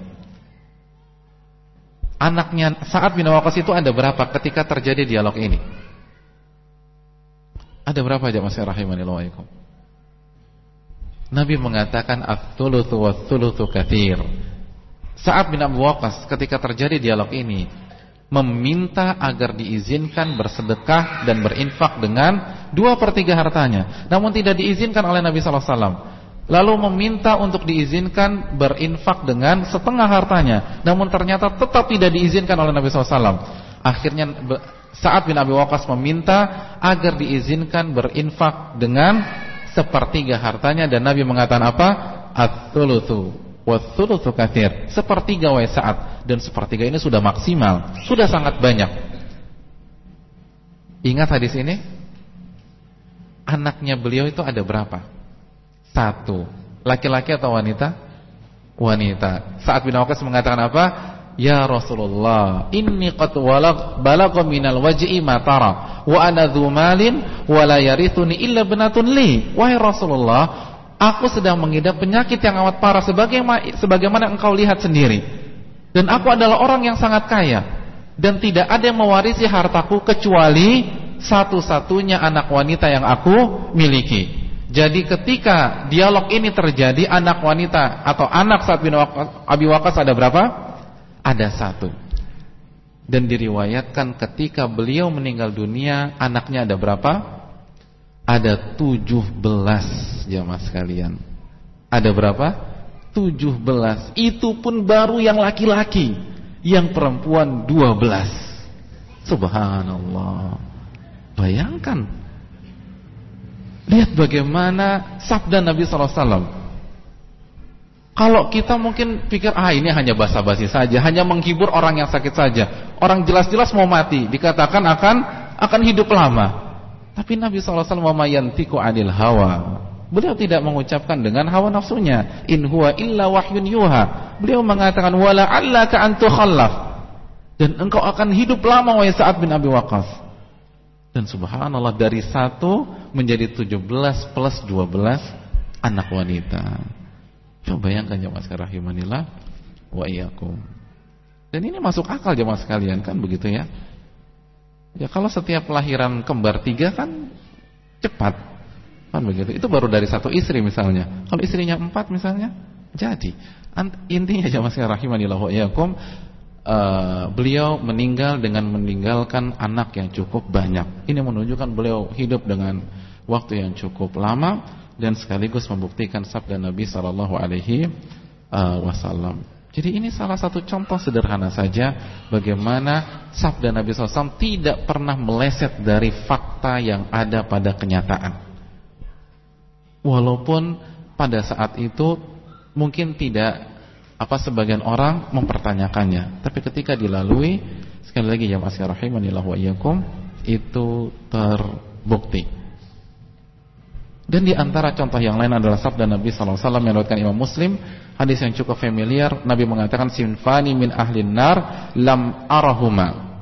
Anaknya Sa'ad bin Abi Waqqas itu ada berapa ketika terjadi dialog ini? Ada berapa aja Mas rahimahillah Nabi mengatakan ats-tsulutsu was-tsulutsu katsir. Sa'ad bin Abu Waqqas ketika terjadi dialog ini meminta agar diizinkan bersedekah dan berinfak dengan dua per tiga hartanya. Namun tidak diizinkan oleh Nabi Wasallam. Lalu meminta untuk diizinkan berinfak dengan setengah hartanya. Namun ternyata tetap tidak diizinkan oleh Nabi Wasallam. Akhirnya saat bin Abi Waqqas meminta agar diizinkan berinfak dengan sepertiga hartanya dan Nabi mengatakan apa? At-thulutsu Wathulutsu katsir. Sepertiga wa saat dan sepertiga ini sudah maksimal, sudah sangat banyak. Ingat hadis ini? Anaknya beliau itu ada berapa? Satu. Laki-laki atau wanita? Wanita. Saat bin Waqqas mengatakan apa? Ya Rasulullah, inni qad balagha minal waj'i ma tara wa ana dzu malin wa la yarithuni illa binatun li. Wahai Rasulullah, Aku sedang mengidap penyakit yang amat parah sebagaimana, sebagaimana engkau lihat sendiri. Dan aku adalah orang yang sangat kaya dan tidak ada yang mewarisi hartaku kecuali satu-satunya anak wanita yang aku miliki. Jadi ketika dialog ini terjadi anak wanita atau anak saat bin Abi Waqqas ada berapa? Ada satu. Dan diriwayatkan ketika beliau meninggal dunia anaknya ada berapa? Ada 17 jamaah sekalian. Ada berapa? 17. Itu pun baru yang laki-laki. Yang perempuan 12. Subhanallah. Bayangkan. Lihat bagaimana sabda Nabi SAW. Kalau kita mungkin pikir ah ini hanya basa-basi saja, hanya menghibur orang yang sakit saja. Orang jelas-jelas mau mati, dikatakan akan akan hidup lama. Tapi Nabi SAW memayantiku anil hawa. Beliau tidak mengucapkan dengan hawa nafsunya. In huwa illa wahyun yuha. Beliau mengatakan wala allaka antu khallaf. Dan engkau akan hidup lama wahai Sa'ad bin Abi Waqqas. Dan subhanallah dari satu menjadi 17 plus 12 anak wanita. Coba bayangkan jemaah sekalian rahimanillah wa iyyakum. Dan ini masuk akal jemaah sekalian kan begitu ya. Ya kalau setiap kelahiran kembar tiga kan cepat kan begitu. Itu baru dari satu istri misalnya. Kalau istrinya empat misalnya jadi. Intinya jamaah sekalian rahimanillah wa iyyakum uh, beliau meninggal dengan meninggalkan anak yang cukup banyak. Ini menunjukkan beliau hidup dengan waktu yang cukup lama dan sekaligus membuktikan sabda Nabi sallallahu alaihi uh, wasallam. Jadi ini salah satu contoh sederhana saja bagaimana sabda Nabi SAW tidak pernah meleset dari fakta yang ada pada kenyataan. Walaupun pada saat itu mungkin tidak apa sebagian orang mempertanyakannya, tapi ketika dilalui sekali lagi ya masih rahimanillah wa iyyakum itu terbukti. Dan di antara contoh yang lain adalah sabda Nabi SAW yang diriwayatkan Imam Muslim, hadis yang cukup familiar. Nabi mengatakan sinfani min ahlin nar lam arahuma.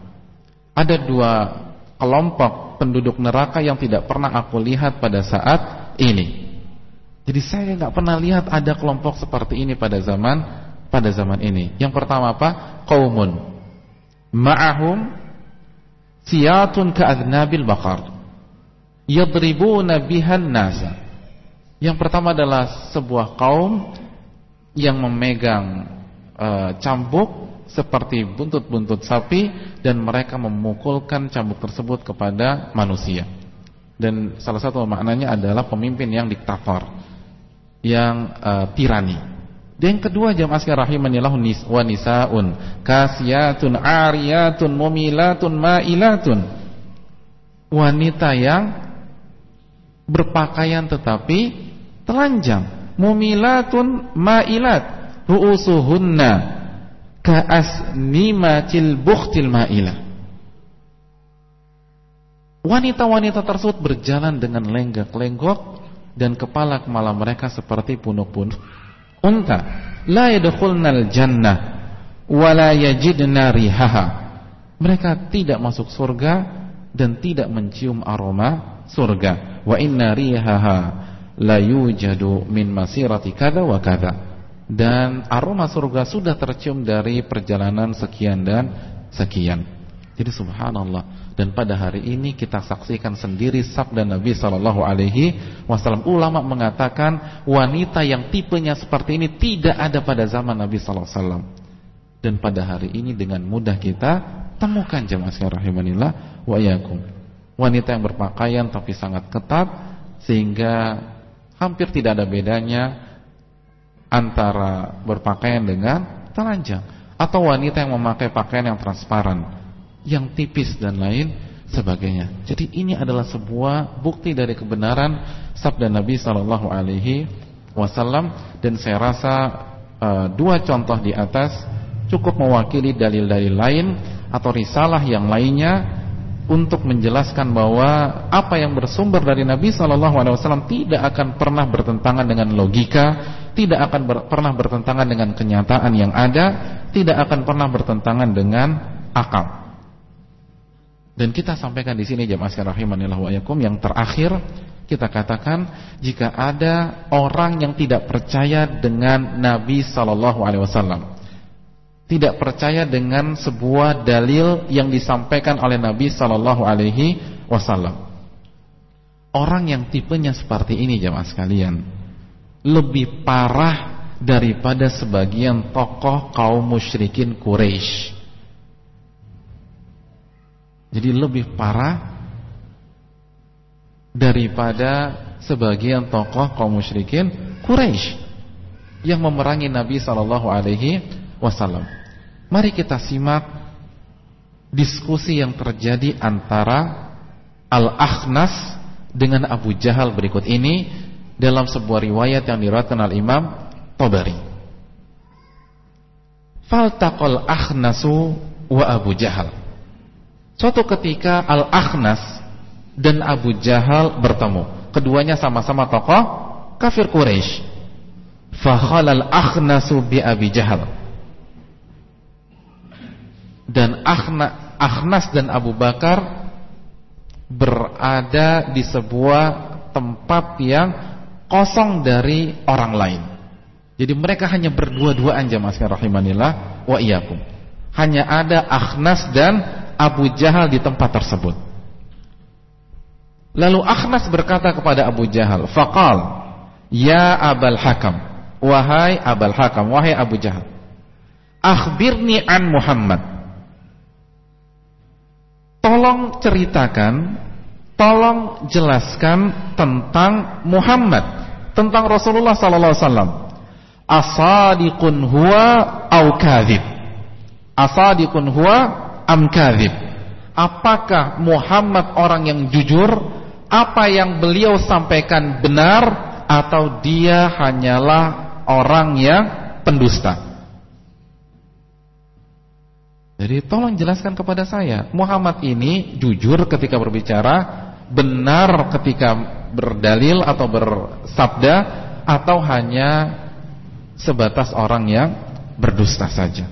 Ada dua kelompok penduduk neraka yang tidak pernah aku lihat pada saat ini. Jadi saya nggak pernah lihat ada kelompok seperti ini pada zaman pada zaman ini. Yang pertama apa? Qaumun ma'ahum siyatun ka'adnabil baqar yadribuna bihan nasa Yang pertama adalah sebuah kaum yang memegang e, cambuk seperti buntut-buntut sapi dan mereka memukulkan cambuk tersebut kepada manusia. Dan salah satu maknanya adalah pemimpin yang diktator, yang e, tirani. Dan yang kedua jamaah sekalian rahimanillah wa nisaun kasiyatun ariyatun mumilatun mailatun. Wanita yang berpakaian tetapi telanjang. Mumilatun mailat ru'usuhunna ka'asnimatil bukhtil mailah wanita-wanita tersebut berjalan dengan lenggak-lenggok dan kepala-kepala mereka seperti punuk-punuk. Unta la yadkhulnal jannah wa la yajidna rihaha. Mereka tidak masuk surga dan tidak mencium aroma surga wa inna rihaha la yujadu min masirati kada wa kada dan aroma surga sudah tercium dari perjalanan sekian dan sekian. Jadi subhanallah dan pada hari ini kita saksikan sendiri sabda Nabi sallallahu alaihi wasallam ulama mengatakan wanita yang tipenya seperti ini tidak ada pada zaman Nabi sallallahu alaihi wasallam. Dan pada hari ini dengan mudah kita temukan jemaah sekalian rahimanillah wa iyyakum. Wanita yang berpakaian tapi sangat ketat sehingga hampir tidak ada bedanya antara berpakaian dengan telanjang. Atau wanita yang memakai pakaian yang transparan, yang tipis dan lain sebagainya. Jadi ini adalah sebuah bukti dari kebenaran sabda Nabi Shallallahu Alaihi Wasallam. Dan saya rasa uh, dua contoh di atas cukup mewakili dalil-dalil lain atau risalah yang lainnya untuk menjelaskan bahwa apa yang bersumber dari Nabi Shallallahu Alaihi Wasallam tidak akan pernah bertentangan dengan logika, tidak akan ber, pernah bertentangan dengan kenyataan yang ada, tidak akan pernah bertentangan dengan akal. Dan kita sampaikan di sini jemaah sekalian wa yang terakhir kita katakan jika ada orang yang tidak percaya dengan Nabi Shallallahu Alaihi Wasallam tidak percaya dengan sebuah dalil yang disampaikan oleh Nabi Sallallahu Alaihi Wasallam. Orang yang tipenya seperti ini jemaah sekalian lebih parah daripada sebagian tokoh kaum musyrikin Quraisy. Jadi lebih parah daripada sebagian tokoh kaum musyrikin Quraisy yang memerangi Nabi Sallallahu Alaihi Wasallam. Mari kita simak diskusi yang terjadi antara Al-Akhnas dengan Abu Jahal berikut ini dalam sebuah riwayat yang diriwayatkan al Imam Tabari. Faltaqal Akhnasu wa Abu Jahal. Suatu ketika Al-Akhnas dan Abu Jahal bertemu. Keduanya sama-sama tokoh kafir Quraisy. Fakhalal Akhnasu bi Abi Jahal dan Akhna, Akhnas dan Abu Bakar berada di sebuah tempat yang kosong dari orang lain. Jadi mereka hanya berdua-duaan sekalian rahimanillah wa iyyakum. Hanya ada Akhnas dan Abu Jahal di tempat tersebut. Lalu Akhnas berkata kepada Abu Jahal, "Faqal, ya Abul Hakam, wahai Abul Hakam, wahai Abu Jahal, akhbirni an Muhammad." Tolong ceritakan, tolong jelaskan tentang Muhammad, tentang Rasulullah sallallahu alaihi huwa au kadzib? Asadiqun huwa am kadzib? Apakah Muhammad orang yang jujur? Apa yang beliau sampaikan benar atau dia hanyalah orang yang pendusta? Jadi tolong jelaskan kepada saya Muhammad ini jujur ketika berbicara Benar ketika berdalil atau bersabda Atau hanya sebatas orang yang berdusta saja.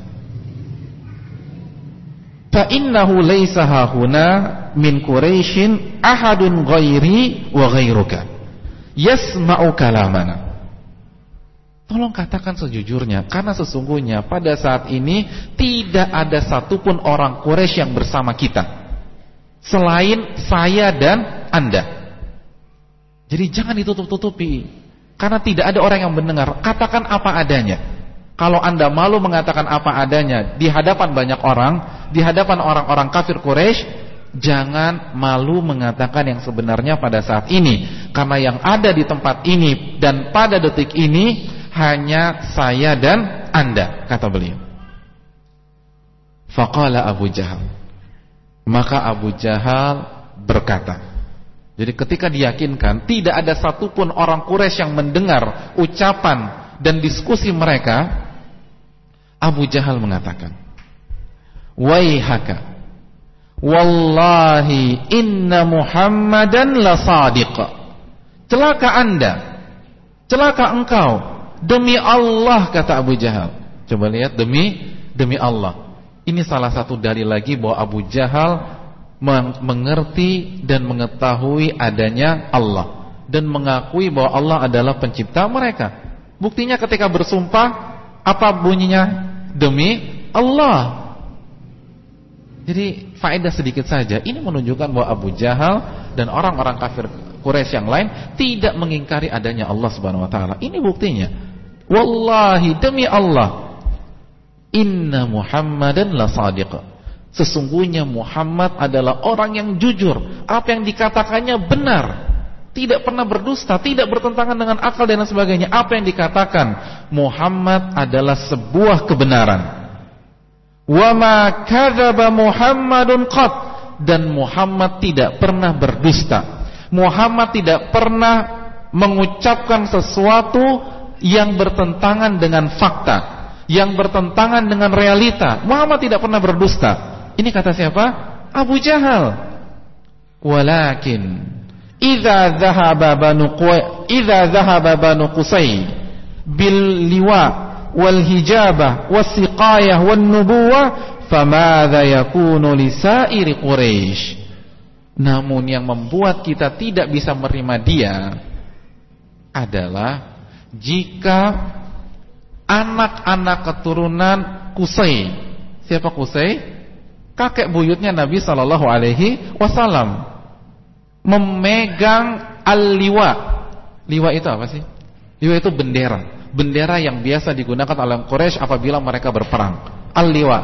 Fa'innahu laysa hahuna min Quraisyin ahadun ghairi wa ghairuka. Yasma'u kalamana Tolong katakan sejujurnya Karena sesungguhnya pada saat ini Tidak ada satupun orang Quraisy yang bersama kita Selain saya dan anda Jadi jangan ditutup-tutupi Karena tidak ada orang yang mendengar. Katakan apa adanya. Kalau anda malu mengatakan apa adanya di hadapan banyak orang, di hadapan orang-orang kafir Quraisy, jangan malu mengatakan yang sebenarnya pada saat ini. Karena yang ada di tempat ini dan pada detik ini hanya saya dan anda, kata beliau. Faqala Abu Jahal. Maka Abu Jahal berkata, jadi ketika diyakinkan tidak ada satupun orang Quraisy yang mendengar ucapan dan diskusi mereka, Abu Jahal mengatakan, "Waihaka, wallahi inna Muhammadan la sadiq." Celaka Anda, celaka engkau, demi Allah kata Abu Jahal. Coba lihat demi demi Allah. Ini salah satu dalil lagi bahwa Abu Jahal mengerti dan mengetahui adanya Allah dan mengakui bahwa Allah adalah pencipta mereka. Buktinya ketika bersumpah apa bunyinya? Demi Allah. Jadi faedah sedikit saja. Ini menunjukkan bahwa Abu Jahal dan orang-orang kafir Quraisy yang lain tidak mengingkari adanya Allah Subhanahu wa taala. Ini buktinya. Wallahi demi Allah Inna Muhammadan la sadiq. Sesungguhnya Muhammad adalah orang yang jujur. Apa yang dikatakannya benar. Tidak pernah berdusta Tidak bertentangan dengan akal dan sebagainya. Apa yang dikatakan? Muhammad adalah sebuah kebenaran. Wa ma kadzaba Muhammadun qat. Dan Muhammad tidak pernah berdusta. Muhammad tidak pernah mengucapkan sesuatu yang bertentangan dengan fakta yang bertentangan dengan realita. Muhammad tidak pernah berdusta. Ini kata siapa? Abu Jahal. Walakin idza dhahaba banu idza dhahaba banu Qusay bil liwa wal hijabah was siqayah wan nubuwah famadza yakunu li sairi Quraisy Namun yang membuat kita tidak bisa menerima dia adalah jika anak-anak keturunan Qusay. Siapa Qusay? kakek buyutnya Nabi Shallallahu Alaihi Wasallam memegang al-liwa. Liwa itu apa sih? Liwa itu bendera, bendera yang biasa digunakan oleh Quraisy apabila mereka berperang. Al-liwa,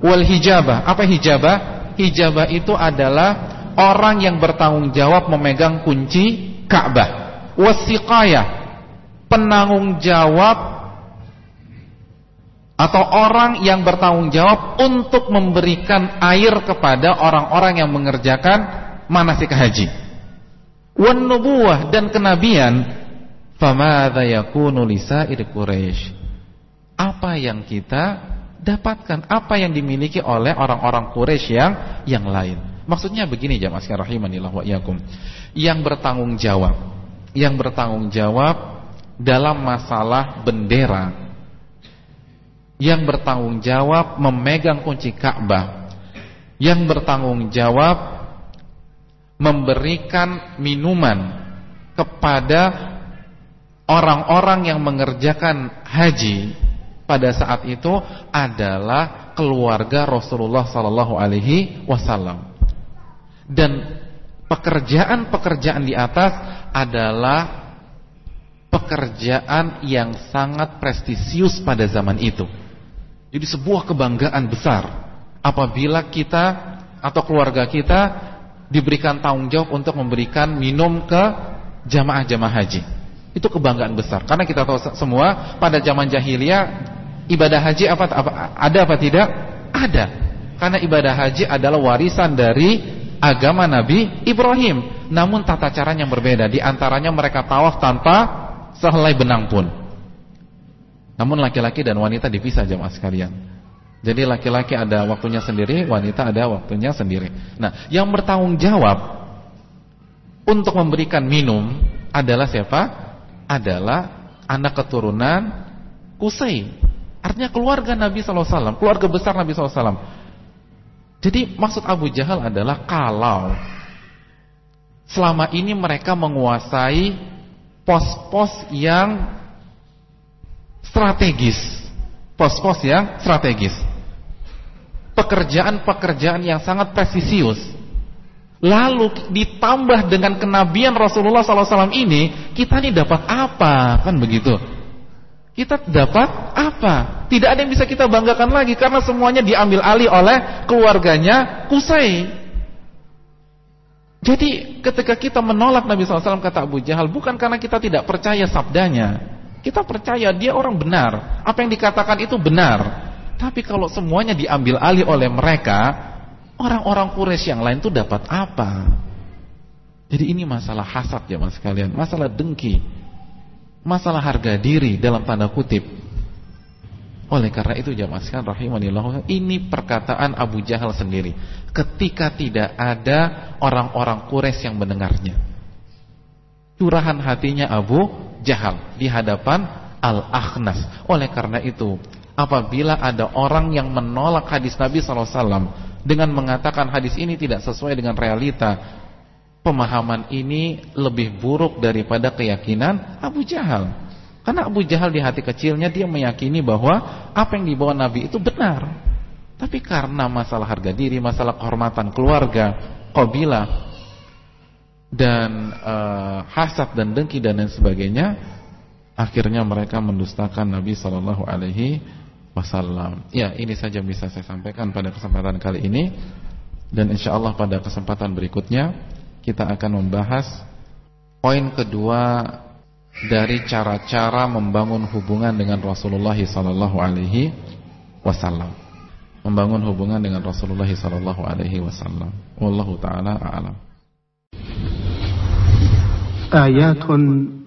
wal hijabah. Apa hijabah? Hijabah itu adalah orang yang bertanggung jawab memegang kunci Ka'bah. Wasiqayah, penanggung jawab atau orang yang bertanggung jawab untuk memberikan air kepada orang-orang yang mengerjakan manasik haji. Wan nubuwah dan kenabian famadza yakunu lisair Quraisy. Apa yang kita dapatkan, apa yang dimiliki oleh orang-orang Quraisy yang yang lain. Maksudnya begini jamaah sekalian rahimanillah wa. Yang bertanggung jawab, yang bertanggung jawab dalam masalah bendera yang bertanggung jawab memegang kunci Ka'bah, yang bertanggung jawab memberikan minuman kepada orang-orang yang mengerjakan haji pada saat itu adalah keluarga Rasulullah sallallahu alaihi wasallam. Dan pekerjaan-pekerjaan di atas adalah pekerjaan yang sangat prestisius pada zaman itu. Jadi sebuah kebanggaan besar apabila kita atau keluarga kita diberikan tanggung jawab untuk memberikan minum ke jamaah-jamaah haji. Itu kebanggaan besar karena kita tahu semua pada zaman jahiliyah ibadah haji apa, apa ada apa tidak? Ada. Karena ibadah haji adalah warisan dari agama Nabi Ibrahim. Namun tata caranya yang berbeda. Di antaranya mereka tawaf tanpa sehelai benang pun. Namun laki-laki dan wanita dipisah jemaah sekalian. Jadi laki-laki ada waktunya sendiri, wanita ada waktunya sendiri. Nah, yang bertanggung jawab untuk memberikan minum adalah siapa? Adalah anak keturunan Kusai. Artinya keluarga Nabi SAW, keluarga besar Nabi SAW. Jadi maksud Abu Jahal adalah kalau selama ini mereka menguasai pos-pos yang strategis. Pos-pos yang strategis. Pekerjaan-pekerjaan yang sangat presisius. Lalu ditambah dengan kenabian Rasulullah SAW ini, kita ini dapat apa? Kan begitu. Kita dapat apa? Tidak ada yang bisa kita banggakan lagi karena semuanya diambil alih oleh keluarganya Kusai. Jadi ketika kita menolak Nabi SAW kata Abu Jahal bukan karena kita tidak percaya sabdanya. Kita percaya dia orang benar. Apa yang dikatakan itu benar. Tapi kalau semuanya diambil alih oleh mereka, orang-orang Quraisy yang lain itu dapat apa? Jadi ini masalah hasad ya mas kalian, masalah dengki masalah harga diri dalam tanda kutip. Oleh karena itu jamaah sekalian rahimanillah, ini perkataan Abu Jahal sendiri ketika tidak ada orang-orang Quraisy yang mendengarnya. Curahan hatinya Abu Jahal di hadapan Al-Akhnas. Oleh karena itu, apabila ada orang yang menolak hadis Nabi SAW dengan mengatakan hadis ini tidak sesuai dengan realita, pemahaman ini lebih buruk daripada keyakinan Abu Jahal. Karena Abu Jahal di hati kecilnya dia meyakini bahwa apa yang dibawa Nabi itu benar. Tapi karena masalah harga diri, masalah kehormatan keluarga, kabilah dan e, hasad dan dengki dan lain sebagainya, akhirnya mereka mendustakan Nabi Shallallahu alaihi wasallam. Ya, ini saja bisa saya sampaikan pada kesempatan kali ini dan insya Allah pada kesempatan berikutnya kita akan membahas poin kedua dari cara-cara membangun hubungan dengan Rasulullah sallallahu alaihi wasallam. Membangun hubungan dengan Rasulullah sallallahu alaihi wasallam. Wallahu taala a'lam. Ayatun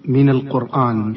minal Qur'an